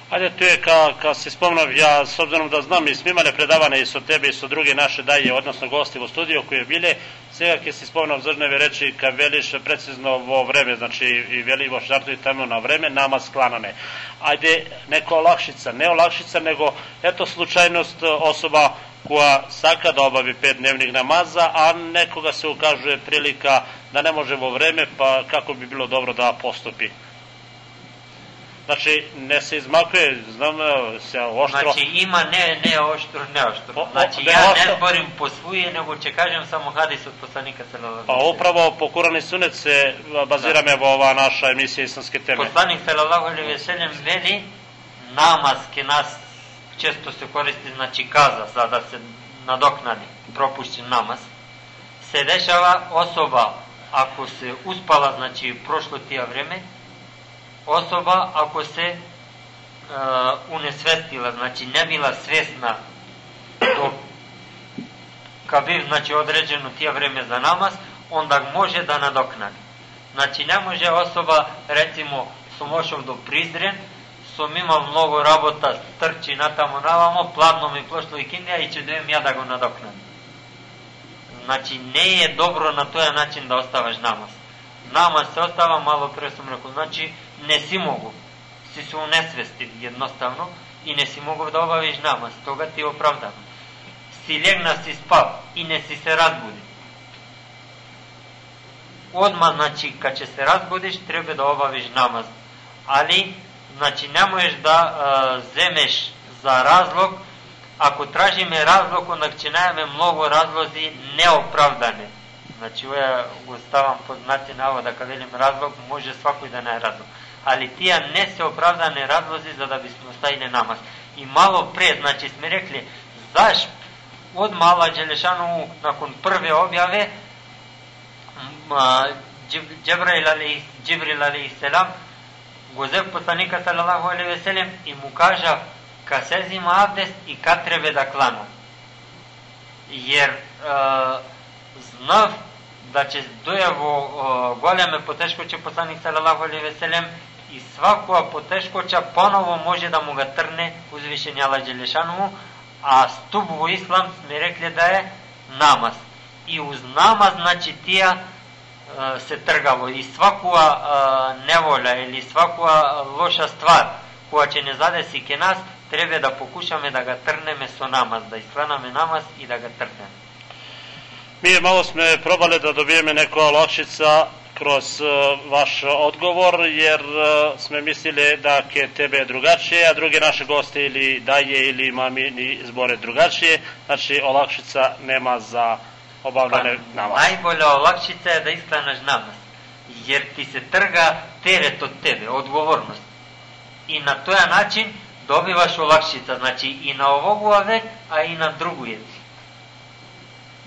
Ajde, tu je, ka, ka se spomnao, ja s obzirom da znam i smo imali predavane i so tebe i so druge naše daje, odnosno gosti u studiju koje bile, svega ke se spomnao zrneve reči, ka veliš precizno vo vreme, znači i veli šartu i tamo na vreme, nama sklanane. Ajde, neko olakšica, ne olakšica, nego eto slučajnost osoba koja saka da obavi pet dnevnih namaza, a nekoga se ukazuje prilika da ne može vo vreme, pa kako bi bilo dobro da postupi. Znači, ne se izmakuje, znam se oštro. Znači ima ne, ne oštro, ne oštro. O- o- Znači ne ja oštro. ne zborim po svoje, nego će kažem samo hadis od poslanika sallallahu Pa upravo po Kur'an i Sunet se bazira me ova naša emisija islamske teme. Poslanik sallallahu alejhi ve sellem veli namaz ke nas često se koristi znači kaza za da se nadoknadi propušten namaz se dešava osoba ako se uspala znači prošlo tija vreme osoba ako se uh, unesvestila znači ne bila svesna do kad bi znači određeno tija vreme za namaz onda može da nadoknadi Znači ne može osoba recimo sam ošao do Prizren, sam imao mnogo rabota, trči na tamo navamo, pladno mi prošlo i kinija i će dojem ja da go nadoknadim. Znači ne je dobro na taj način da ostavaš namaz. Namaz se ostava, malo pre sam rekao, znači ne si mogu. Si su u nesvesti jednostavno i ne si mogu da obaviš namaz, toga ti je opravdano. Si legna si spav i ne si se razbudi odmah, znači, kad će se razbudiš, treba da obaviš namaz. Ali, znači, ne možeš da uh, zemeš za razlog, ako tražime razlog, onda će najme mnogo razlozi neopravdane. Znači, ovo ja go stavam pod znati navoda, kad velim razlog, može svakoj da ne razlog. Ali tija ne se opravdane razlozi za da bismo ostavili namaz. I malo pre, znači, smo rekli, zaš od mala Đelešanu nakon prve objave Džibrail alaih, Džibril alaih selam gozek poslanika sallallahu alaihi ve sellem i mu kaže kad se zima abdest i kad treba da klana. Jer uh, znav da će dojevo uh, goleme poteškoće poslanik sallallahu alaihi ve sellem и свакоја потешкоча поново може да му га трне узвишен Аллах Джелешану, а ступ во ислам сме рекле да е намаз. И уз намаз, значи, тија се тргало и свакоја неволја или свакоја лоша ствар која ќе не задеси ке нас, треба да покушаме да га трнеме со намаз, да исланаме намаз и да га трнеме. Mi malo sme probali da dobijeme neko olakšica kroz uh, vaš odgovor, jer uh, sme mislili da ke tebe je drugačije, a druge naše goste ili daje ili mamini zbore drugačije, znači olakšica nema za obavljanje Pa, namaz. najbolja olakšica je da isklanaš namaz, jer ti se trga teret od tebe, odgovornost. I na taj način dobivaš olakšica, znači i na ovogu ave, a i na drugu jedi.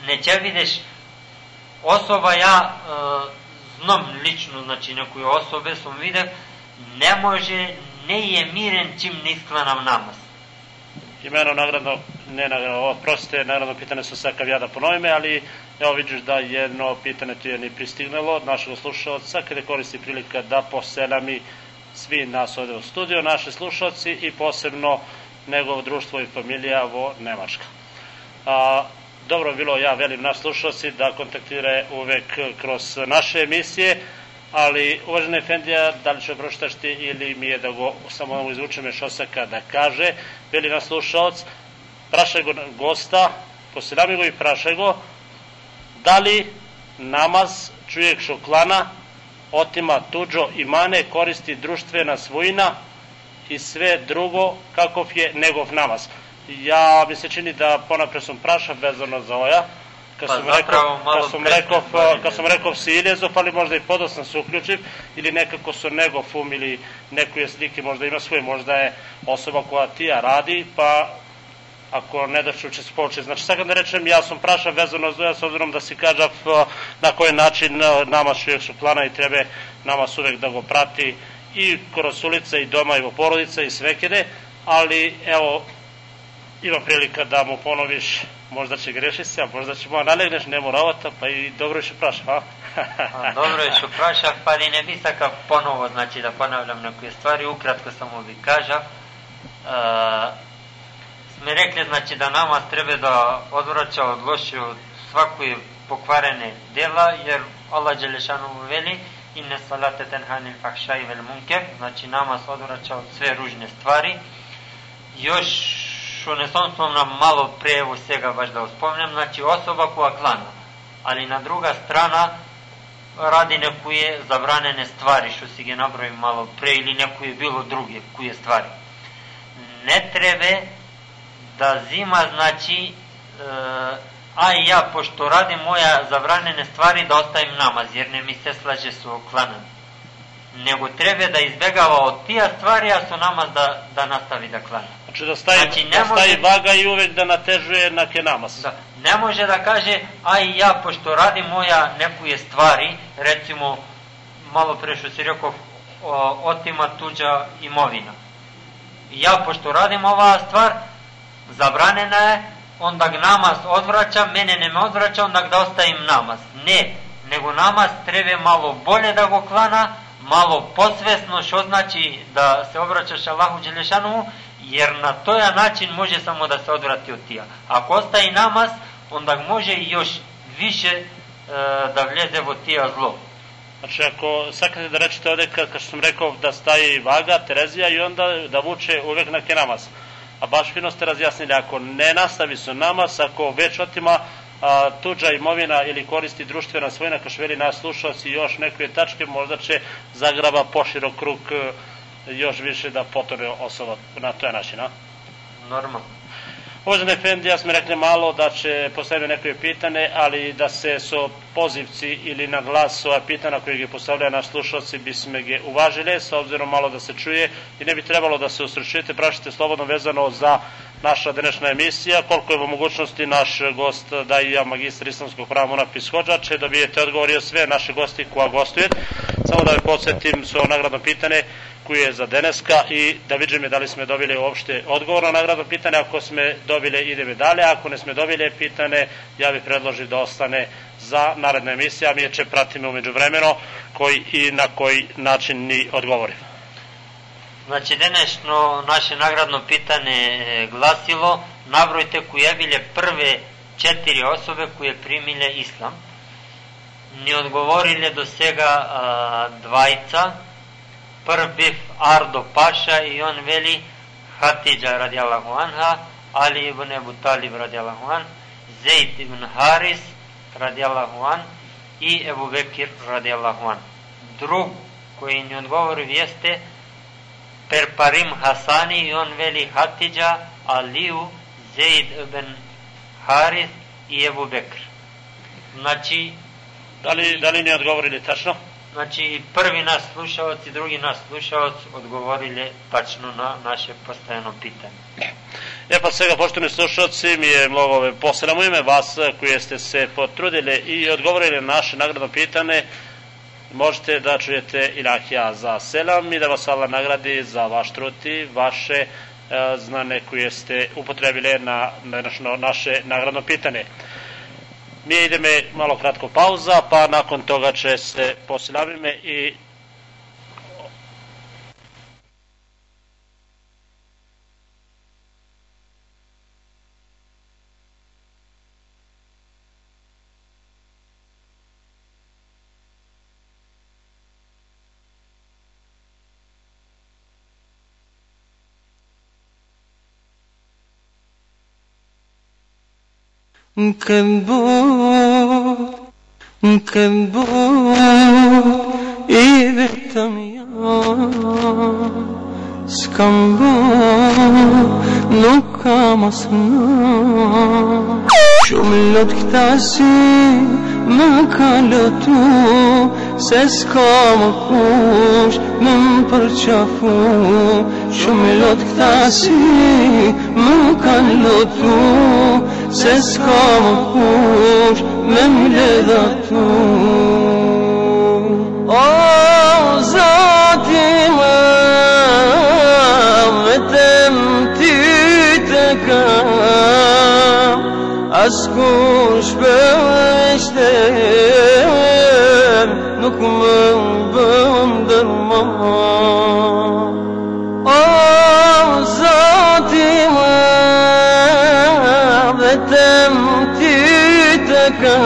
Neće vidiš osoba, ja e, znam lično, znači nekoje osobe sam vidio, ne može, ne je miren čim ne isklanam namaz. I meno nagradno, ne nagradno, ovo proste, nagradno pitanje su sakav ja da ponovime, ali evo vidiš da jedno pitanje ti je ni pristignelo od našeg slušalca, kada koristi prilika da poselami svi nas ovde u studiju, naši slušalci i posebno njegov društvo i familija vo Nemačka. A, dobro bi bilo, ja velim naš slušalci da kontaktire uvek kroz naše emisije, ali uvažena Efendija, da li će pročitašti ili mi je da go samo izvučem još osaka da kaže, veli nas slušalac, praša go gosta, poselami go i praša go, da li namaz čujek šoklana otima tuđo imane, koristi društvena svojina i sve drugo kakov je njegov namaz. Ja mi se čini da ponapre sam praša vezano za oja, kad Pa sam rekao, kad sam rekao, kad sam rekao si Iljezov, ali možda i podosno se uključiv, ili nekako su nego fum ili neku je slike, možda ima svoje, možda je osoba koja tija radi, pa ako ne da će se poče. Znači, sad da rečem, ja sam praša vezano za s obzirom da si kaža na koji način e, nama su uvijek su plana i treba nama su uvijek da go prati i kroz ulice i doma i u porodica i svekede, ali evo, ima prilika da mu ponoviš, možda će greši se, a možda će mu nalegneš, ne mora ovata, pa i dobro je što praša, a? A, dobro što prašah, pa ali ne bi saka ponovo, znači da ponavljam neke stvari, ukratko samo bi kaža. E, sme rekli, znači da namaz treba da odvraća od loše, od svakoj pokvarene dela, jer Allah Đelešanu veli inne salate tenhanil fahšaj vel munker, znači namaz odvraća od sve ružne stvari. Još що не сам спомнам мало pre, evo сега baš da uspomnem, znači osoba koja klana, ali na druga strana radi nekuje zabranene stvari, što si ga nabrojim malo pre, ili nekuje bilo druge koje stvari. Ne treba da zima, znači, e, a i ja, pošto radim moja zabranjene stvari, da ostavim namaz, jer ne mi se slaže su klanan. Nego treba da izbegava od tija stvari, a su namaz da, da nastavi da klanja. Znači da stavi, Znači, ne da može- vaga i uvek da natežuje na kenamas. Da, ne može da kaže, a i ja, pošto radim moja nekuje stvari, recimo, malo pre što si rekao, o, otima tuđa imovina. Ja, pošto radim ova stvar, zabranjena je, onda namaz odvraća, mene ne me odvraća, onda da ostavim namaz. Ne, nego namaz treba malo bolje da go klana, malo posvesno, što znači da se obraćaš Allahu Đelešanu, jer na toja način može samo da se odvrati od tija. Ako ostaje namaz, onda može i još više e, da vleze vo tija zlo. Znači ako sakate da rečete ovde, kad, kao što sam rekao, da staje vaga, Terezija i onda da vuče uvek na kenamas. A baš fino ste razjasnili, ako ne nastavi se namaz, ako već otima a, tuđa imovina ili koristi društvena svojina, kao što veli nas slušalci još neke tačke, možda će zagraba poširok krug e, još više da potore osoba na to je način, a? Normalno. Uvaženi Efendi, ja smo rekli malo da će postaviti neke pitanje, ali da se so pozivci ili na glas ova pitanja koje ga postavljaju naš slušalci bismo ga uvažili, s obzirom malo da se čuje i ne bi trebalo da se usrećujete, prašite slobodno vezano za naša današnja emisija, koliko je u mogućnosti naš gost da i ja magistar islamskog prava Munafis Hođa, će dobijete odgovor od sve naše gosti koja gostuje. Samo da me podsjetim svoje nagradno pitanje koje je za deneska i da vidimo da li smo dobili uopšte odgovor na nagradno pitanje, ako smo dobili idemo dalje, ako ne smo dobili pitanje, ja bih predložio da ostane za naredna emisija, a mi je će pratimo umeđu vremeno koji i na koji način ni odgovori. Znači, današnjo naše nagradno pitanje je glasilo, nabrojte koje bile prve četiri osobe koje primile islam. Ni odgovorile do svega a, dvajca. Prv bif Ardo Paša i on veli Hatidža radijallahu anha, Ali ibn Ebu Talib radijallahu an, Zeid ibn Haris radijallahu an i Ebu Bekir radijallahu an. Drug koji ni odgovori jeste Perparim Hasani i on veli Hatidža, Aliju, Zeid ibn Haris i Ebu Bekr. Znači, Da li, da li ne odgovorili tačno? Znači prvi naš slušalac i drugi naš slušalac odgovorili tačno na naše postavljeno pitanje. E pa svega, poštovni slušalci, mi je mnogo posebno u ime vas koji ste se potrudili i odgovorili na naše nagradno pitanje. Možete da čujete ilahija za selam i da vas Allah nagradi za vaš trud i vaše e, znane koje ste upotrebili na, na naš- naše nagradno pitanje. Mi idemo malo kratko pauza, pa nakon toga će se posilavime i كذبوب كذبوب إذا Shumë lot këta si më ka lotu Se s'ka më kush më më përqafu. Shumë lot këta si më ka lotu Se s'ka më kush më më ledhatu. kuş beştem Nukmun bındırmam Avzatima ah, Vetem titekam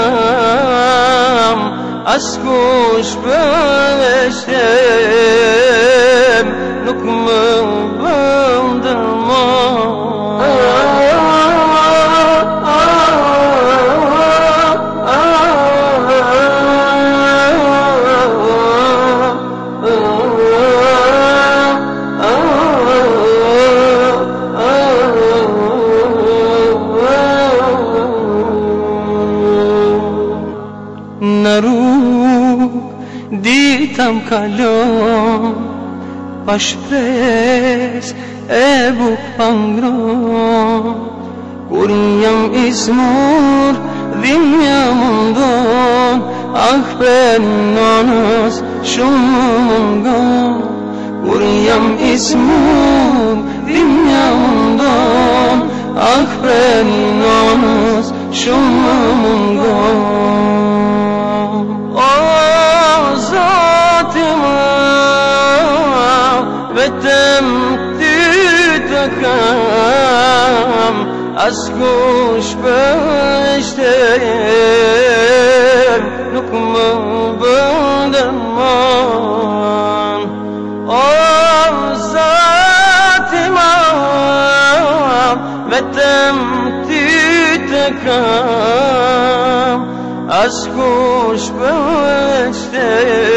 Aşk kuş beştem tam καλό Πασπρές έβου παγκρό Κουριαμ Ισμούρ δημιαμοντών Αχ περνώνας σωμονγκόν Κουριαμ Ισμούρ δημιαμοντών Αχ περνώνας σωμονγκόν Αζάν kam از گوش بشتم لکمه بندم من آزاتمم وتم تیتکم از گوش بشتم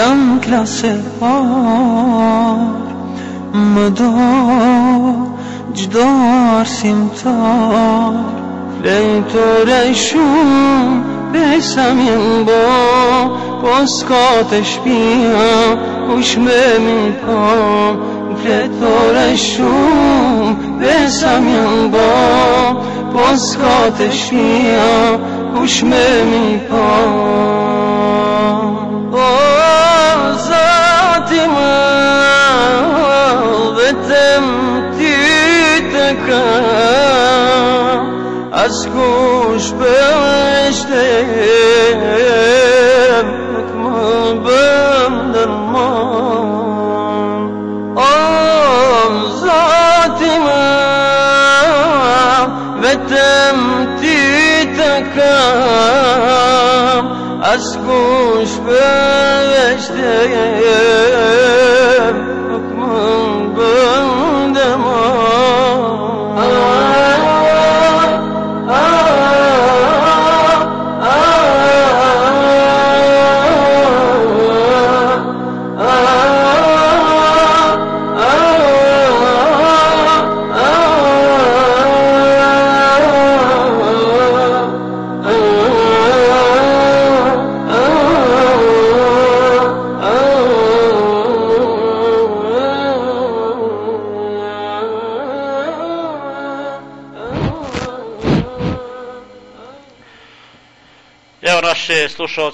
یام کلاس بار. مدار جدار سیمتار. به بسمیم با پس کسکاتش بیام خوشم میپام به بسمیم با پس کسکاتش بیام خوشم میپام بگم از گوش بشتم حکم بندن من آم ذاتی من و تمتی تکم از گوش بشتم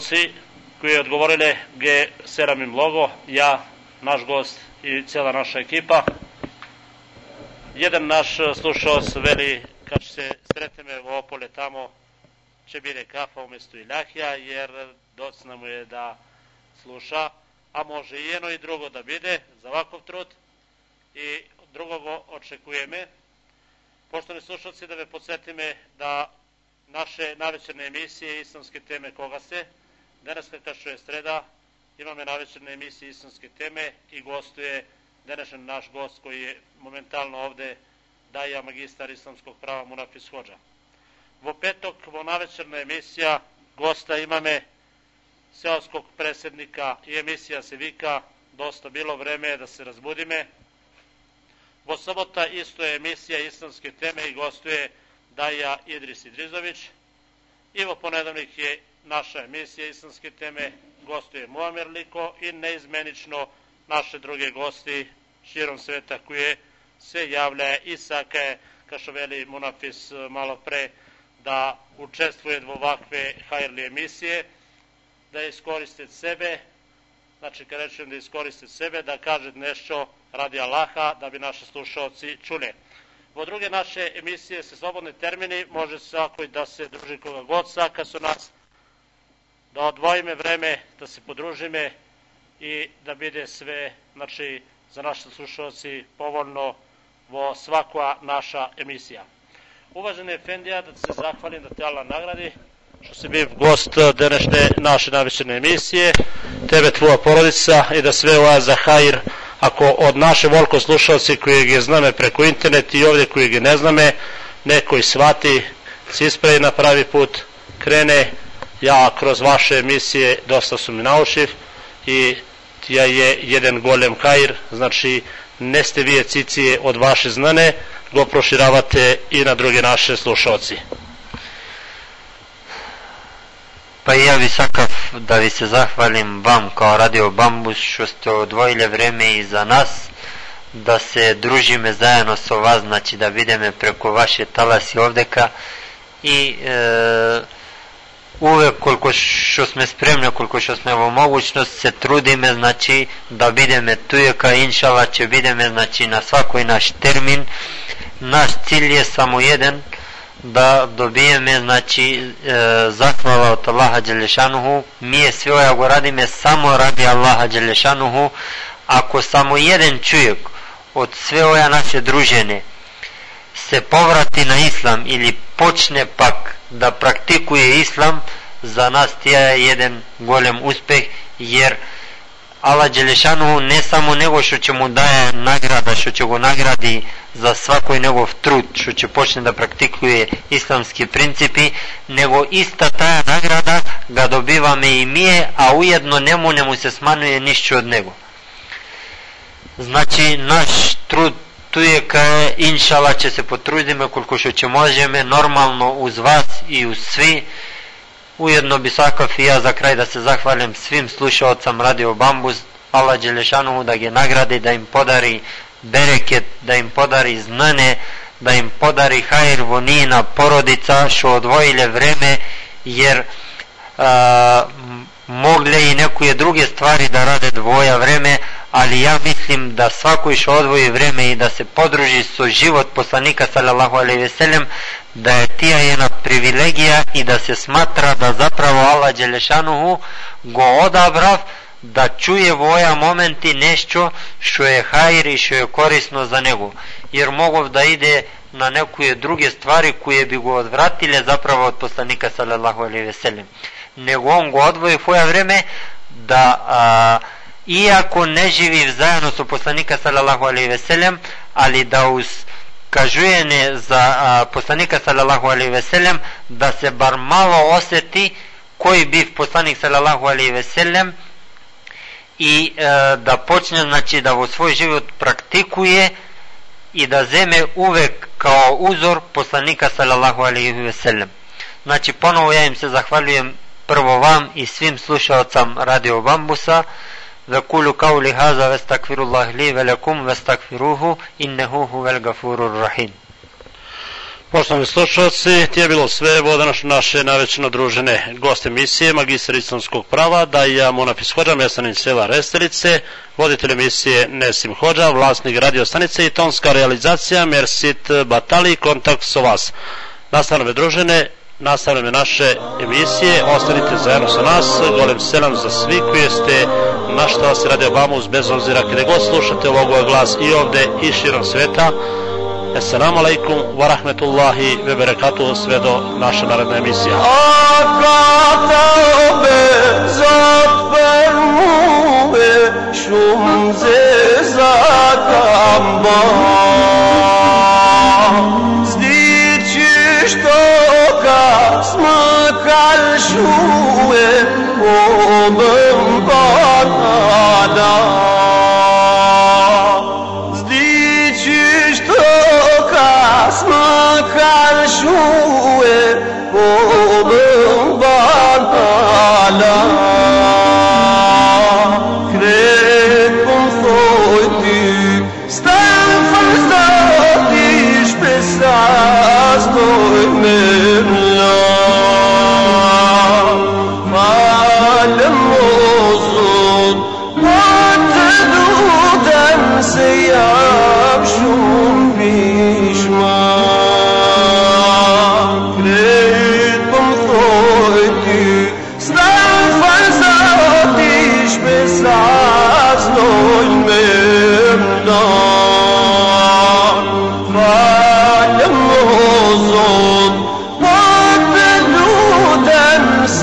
slušalci koji je odgovorili G7 im logo, ja, naš gost i cijela naša ekipa. Jedan naš slušalac veli kad se sretneme u Opole tamo će bire kafa umjesto ilahija jer docna mu je da sluša, a može i jedno i drugo da bide za ovakav trud i drugogo očekujeme. Poštovani slušalci, da me podsjetime da naše navečerne emisije islamske teme koga se. Danas što je sreda, imamo navečerne emisije islamske teme i gostuje današnji naš gost koji je momentalno ovde daja magistar islamskog prava Munafis Hođa. Vo petok, vo navečerna emisija, gosta imame seoskog predsjednika i emisija se vika Dosta bilo vreme da se razbudime. Vo sobota isto je emisija islamske teme i gostuje Daja Idris Idrizović. Ivo ponedavnik je naša emisija islamske teme, gostuje Muamer Liko i neizmenično naše druge gosti širom sveta koje se javlja i kao što veli Munafis malo pre, da učestvuje u ovakve hajrli emisije, da iskoriste sebe, znači kad rečem da iskoriste sebe, da kaže nešto radi Allaha, da bi naši slušalci čuli. Vo druge naše emisije se slobodne termini, može svako da se druži koga god saka su nas, da odvojime vreme, da se podružime i da bide sve, znači, za naše slušalci povoljno vo svakva naša emisija. Uvaženi Efendija, da se zahvalim da te Allah nagradi, što si bio gost današnje naše navičene emisije, tebe tvoja porodica i da sve ova za hajr ako od naše volko slušalci koji je zname preko internet i ovdje koji ga ne zname, neko i shvati, se ispravi na pravi put, krene, ja kroz vaše emisije dosta su mi naučiv i ja je jedan golem kajr, znači ne ste vi cicije od vaše znane, go proširavate i na druge naše slušalci. Pa i ja bi sakav da vi se zahvalim vam kao Radio Bambus što ste odvojili vreme i za nas da se družime zajedno sa vas, znači da vidime preko vaše talasi ovdeka i e, uvek koliko što sme spremni, koliko što sme vo mogućnost se trudime, znači da vidime tujeka, inšala će vidime, znači na svakoj naš termin. Naš cilj je samo jedan, da dobijeme znači e, zahvala od Allaha Đelešanuhu mi je sve ovo radime samo radi Allaha Đelešanuhu ako samo jedan čovjek od sve ove naše družene se povrati na islam ili počne да практикуе ислам, за нас тие е еден голем успех, јер Аллах Джелешану не само него што ќе му дае награда, што ќе го награди за свакој негов труд, што ќе почне да практикуе исламски принципи, него иста таа награда га добиваме и мие, а уедно нему не му се сманува ништо од него. Значи, наш труд tu je ka inšala će se potrudime koliko što će možeme normalno uz vas i uz svi. Ujedno bi svakav i ja za kraj da se zahvalim svim slušalcam Radio Bambus, Allah Đelešanu da ga nagradi, da im podari bereket, da im podari znane, da im podari hajr vonina porodica što odvojile vreme, jer a, mogle i nekuje druge stvari da rade dvoja vreme, ali ja mislim мислим да свакој што одвои време и да се подружи со живот посланика салалаху алейхи селем, да е тие една привилегија и да се сматра да заправо Аллах Джелешануху го одабрав да чуе во оја моменти нешто што е хајр и што е корисно за него. Јер могов да иде на некои други ствари кои би го одвратиле заправо од посланика салалаху алейхи селем. Него он го одвои во време да а, iako ne živi zajedno sa poslanika sallallahu alejhi ve sellem ali da uz kažujene za a, poslanika sallallahu alejhi ve sellem da se bar malo oseti koji bi poslanik sallallahu alejhi ve sellem i e, da počne znači da u svoj život praktikuje i da zeme uvek kao uzor poslanika sallallahu alejhi ve sellem. Znači ponovo ja im se zahvaljujem prvo vam i svim slušalcam Radio Bambusa وقولوا قولي هذا واستغفر الله لي ولكم واستغفروه إنه هو الغفور الرحيم Poštovani slušalci, ti je bilo sve ovo naše, naše navečno družene goste emisije, magistar islamskog prava, da i ja Monafis Hođa, mjesanin sela Restelice, voditelj emisije Nesim Hođa, vlasnik radio stanice i tonska realizacija Mersit Batali, kontakt sa vas. Nastavne družene, nastavljamo naše emisije, ostanite zajedno sa nas, golem selam za svi koji ste na šta se radi Obamus, bez obzira kada god slušate ovog glas i ovde i širom sveta. Assalamu alaikum wa rahmetullahi ve berekatuhu sve do naša naredna emisija. Akata obe zafer muve šumze zakam asma karşı oğlum bana da Zdiçiş tok asma karşı oğlum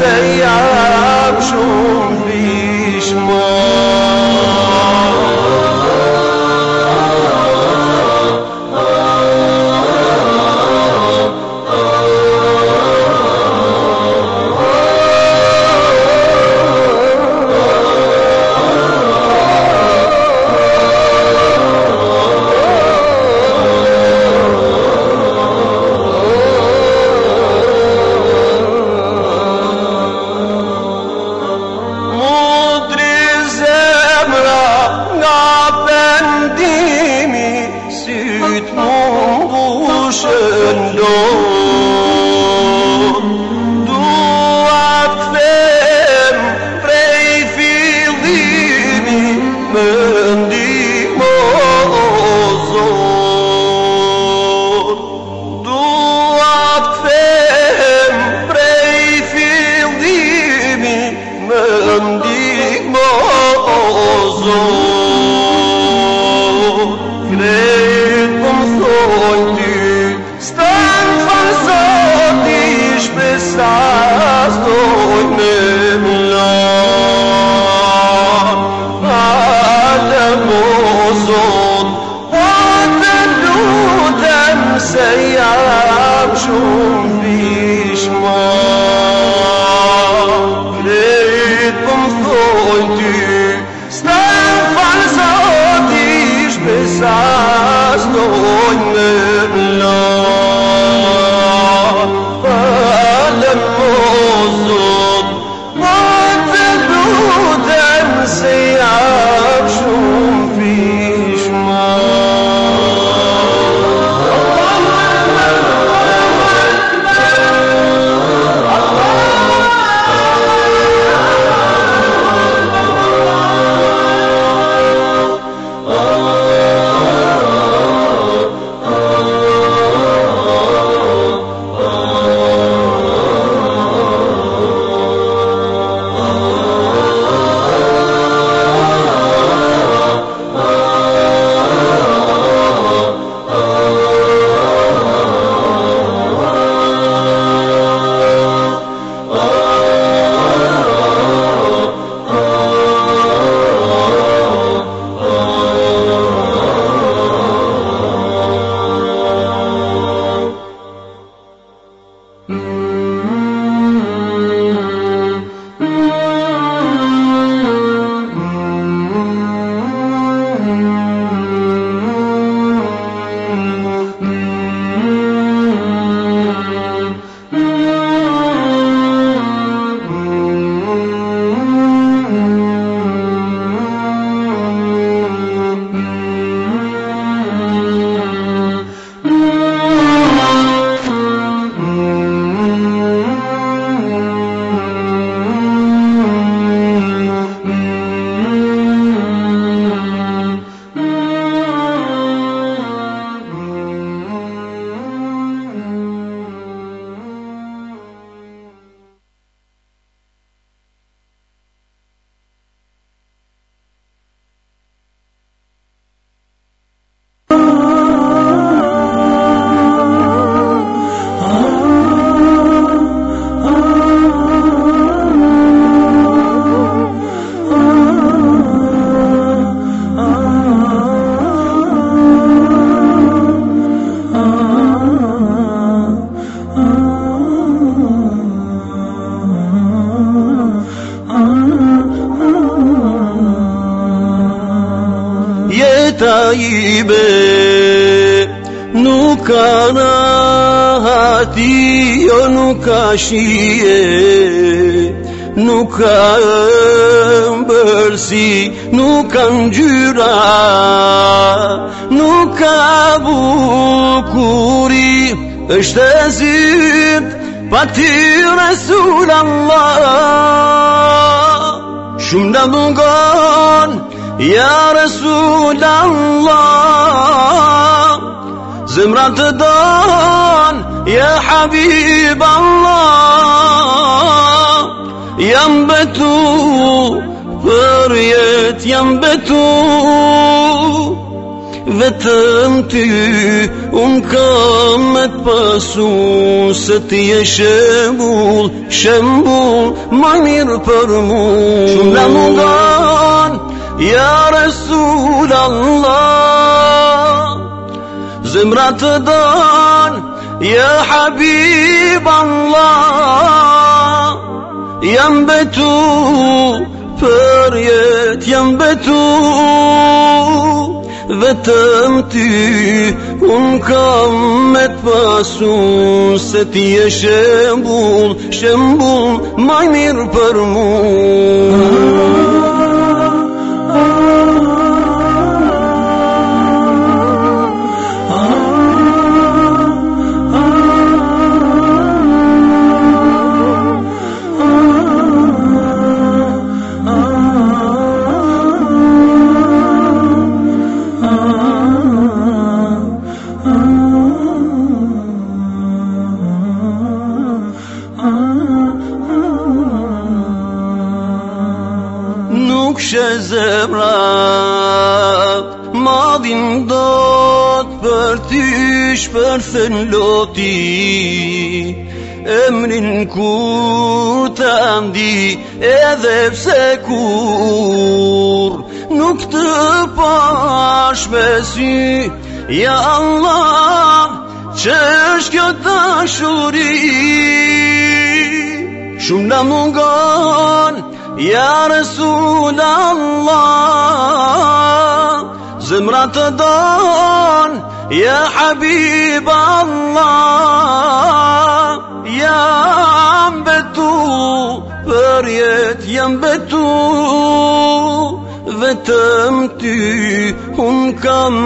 say रे she زمرتدان يا حبيب الله ينبتوا فريت ينبتوا vetëm ty Unë kam me të pasu Se ti e shembul, shembul Ma mirë për Resul Allah زمرتدان يا حبيب الله ينبتوا فريت ينبتوا vetëmti Unë kam me të pasu Se ti e shembul, shembul Maj shpërthën loti Emrin kur të andi edhe pse kur Nuk të pash me sy Ja Allah që është kjo dashuri? Shumë në mungon Ja Resul Allah Zemra të don Ja Habib Allah Jam betu Për jet jam betu Vetëm ty Unë kam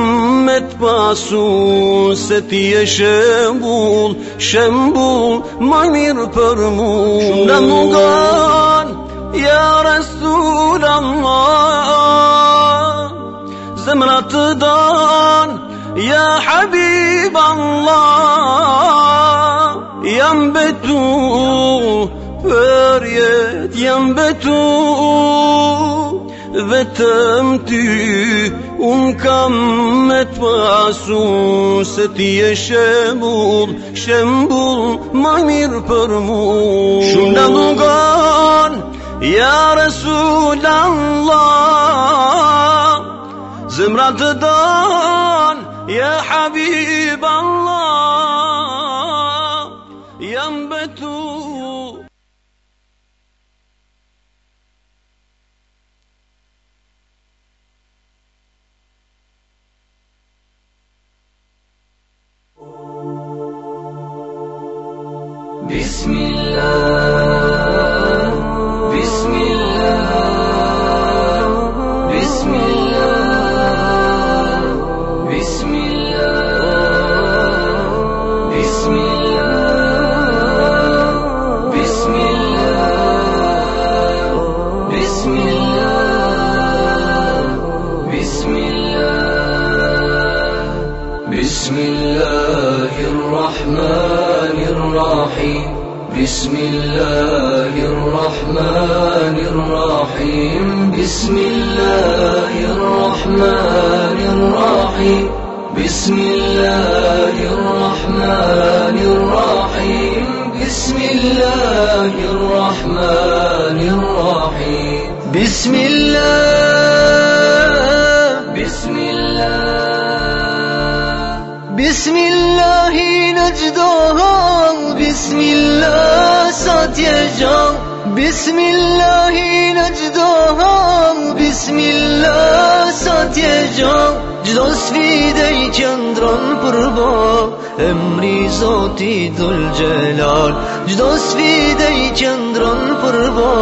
me të pasu Se ti e shembull Shembull Ma mirë për mu Shumë në mungon Ja Resul Allah Zemra të don Ja Habib Allah Jam betu Për jet jam betu. Vetëm ty Unë kam me të pasu Se ti e shembull Shembull Ma mirë për mu Shumë në mungon Ja Resul Allah Zemra të don يا حبيب الله ينبت. بسم الله. بسم الله الرحمن الرحيم. بسم الله الرحمن الرحيم. بسم الله الرحمن الرحيم. بسم الله الرحمن الرحيم. بسم الله. بسم الله. بسم الله نجدها بسم الله ساتيجا بسم الله نجدها بسم الله ساتيجا Gjdo sfide i qëndron për bo Emri Zoti dhul gjelal Gjdo sfide i qëndron për bo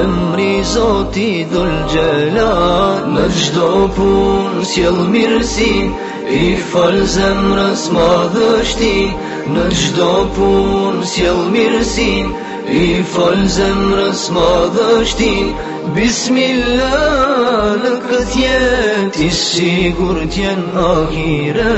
Emri Zoti dhul gjelal Në gjdo pun s'jel mirësin I fal zemrës madhështin Në gjdo pun s'jel mirësin I falë zemrës ma dështin Bismillah në këtë jetë I sigur t'jenë ahire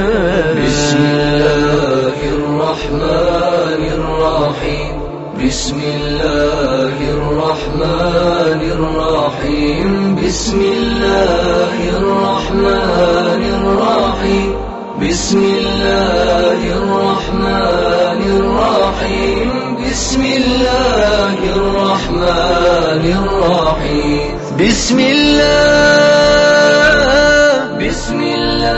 Bismillahirrahmanirrahim بسم الله الرحمن الرحيم بسم الله الرحمن الرحيم بسم الله الرحمن الرحيم. بسم الله الرحمن الرحيم. بسم الله. بسم الله.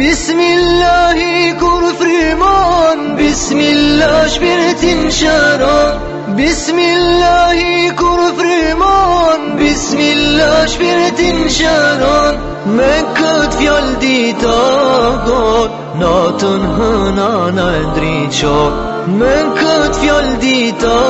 بسم الله كور فريمان بسم الله شبرت شرار بسم الله كور فريمان Bismillah shpirtin sharon Me këtë fjall dita gon Natën hëna në ndriqon Me këtë fjall dita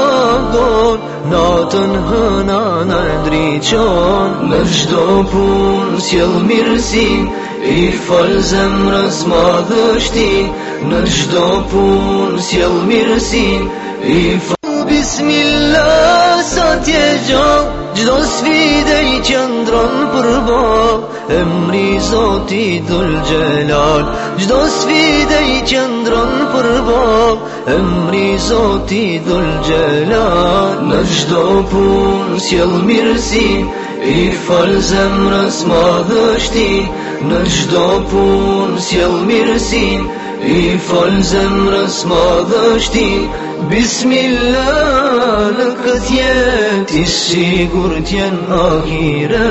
gon Natën hëna në ndriqon Në gjdo pun s'jel mirësin I fal zemrës madhështin. Në gjdo pun s'jel mirësin I fal Bismillah sa t'jegjo Gjdo sfide i qëndron për bo. Emri Zoti dhul gjelal Gjdo sfide i qëndron për bo. Emri Zoti dhul gjelal Në gjdo pun s'jel mirësin I fal zemrës madhështi. Në gjdo pun s'jel mirësin I fal zemrës madhështi Bismillah në këtë jet I sigur t'jen ahire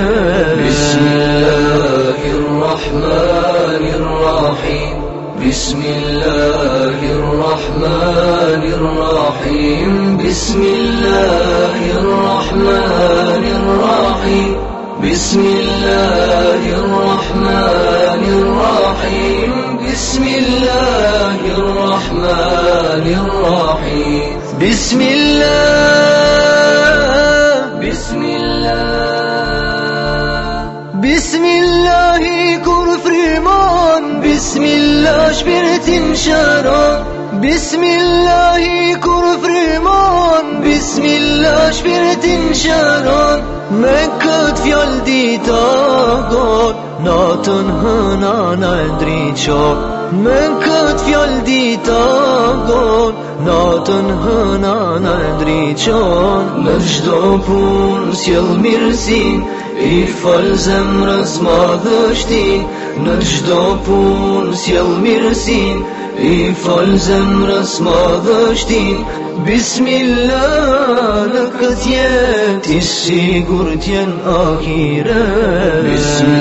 Bismillahirrahmanirrahim بسم الله الرحمن الرحيم بسم الله الرحمن الرحيم بسم الله الرحمن الرحيم بسم الله الرحمن الرحيم بسم الله بسم الله بسم الله كن فريمان Bismillahi kur frymon Bismillah shpirtin shëron Me këtë fjall dita gon Natën hëna në ndriqon Me këtë fjall dita gon Natën hëna në ndriqon Në shdo pun s'jell mirësin I falë zemrës ma dështin Në shdo pun s'jell mirësin I fal zemrës madhështin Bismillah në këtë jet I sigur t'jen akire Bismillahirrahmanirrahim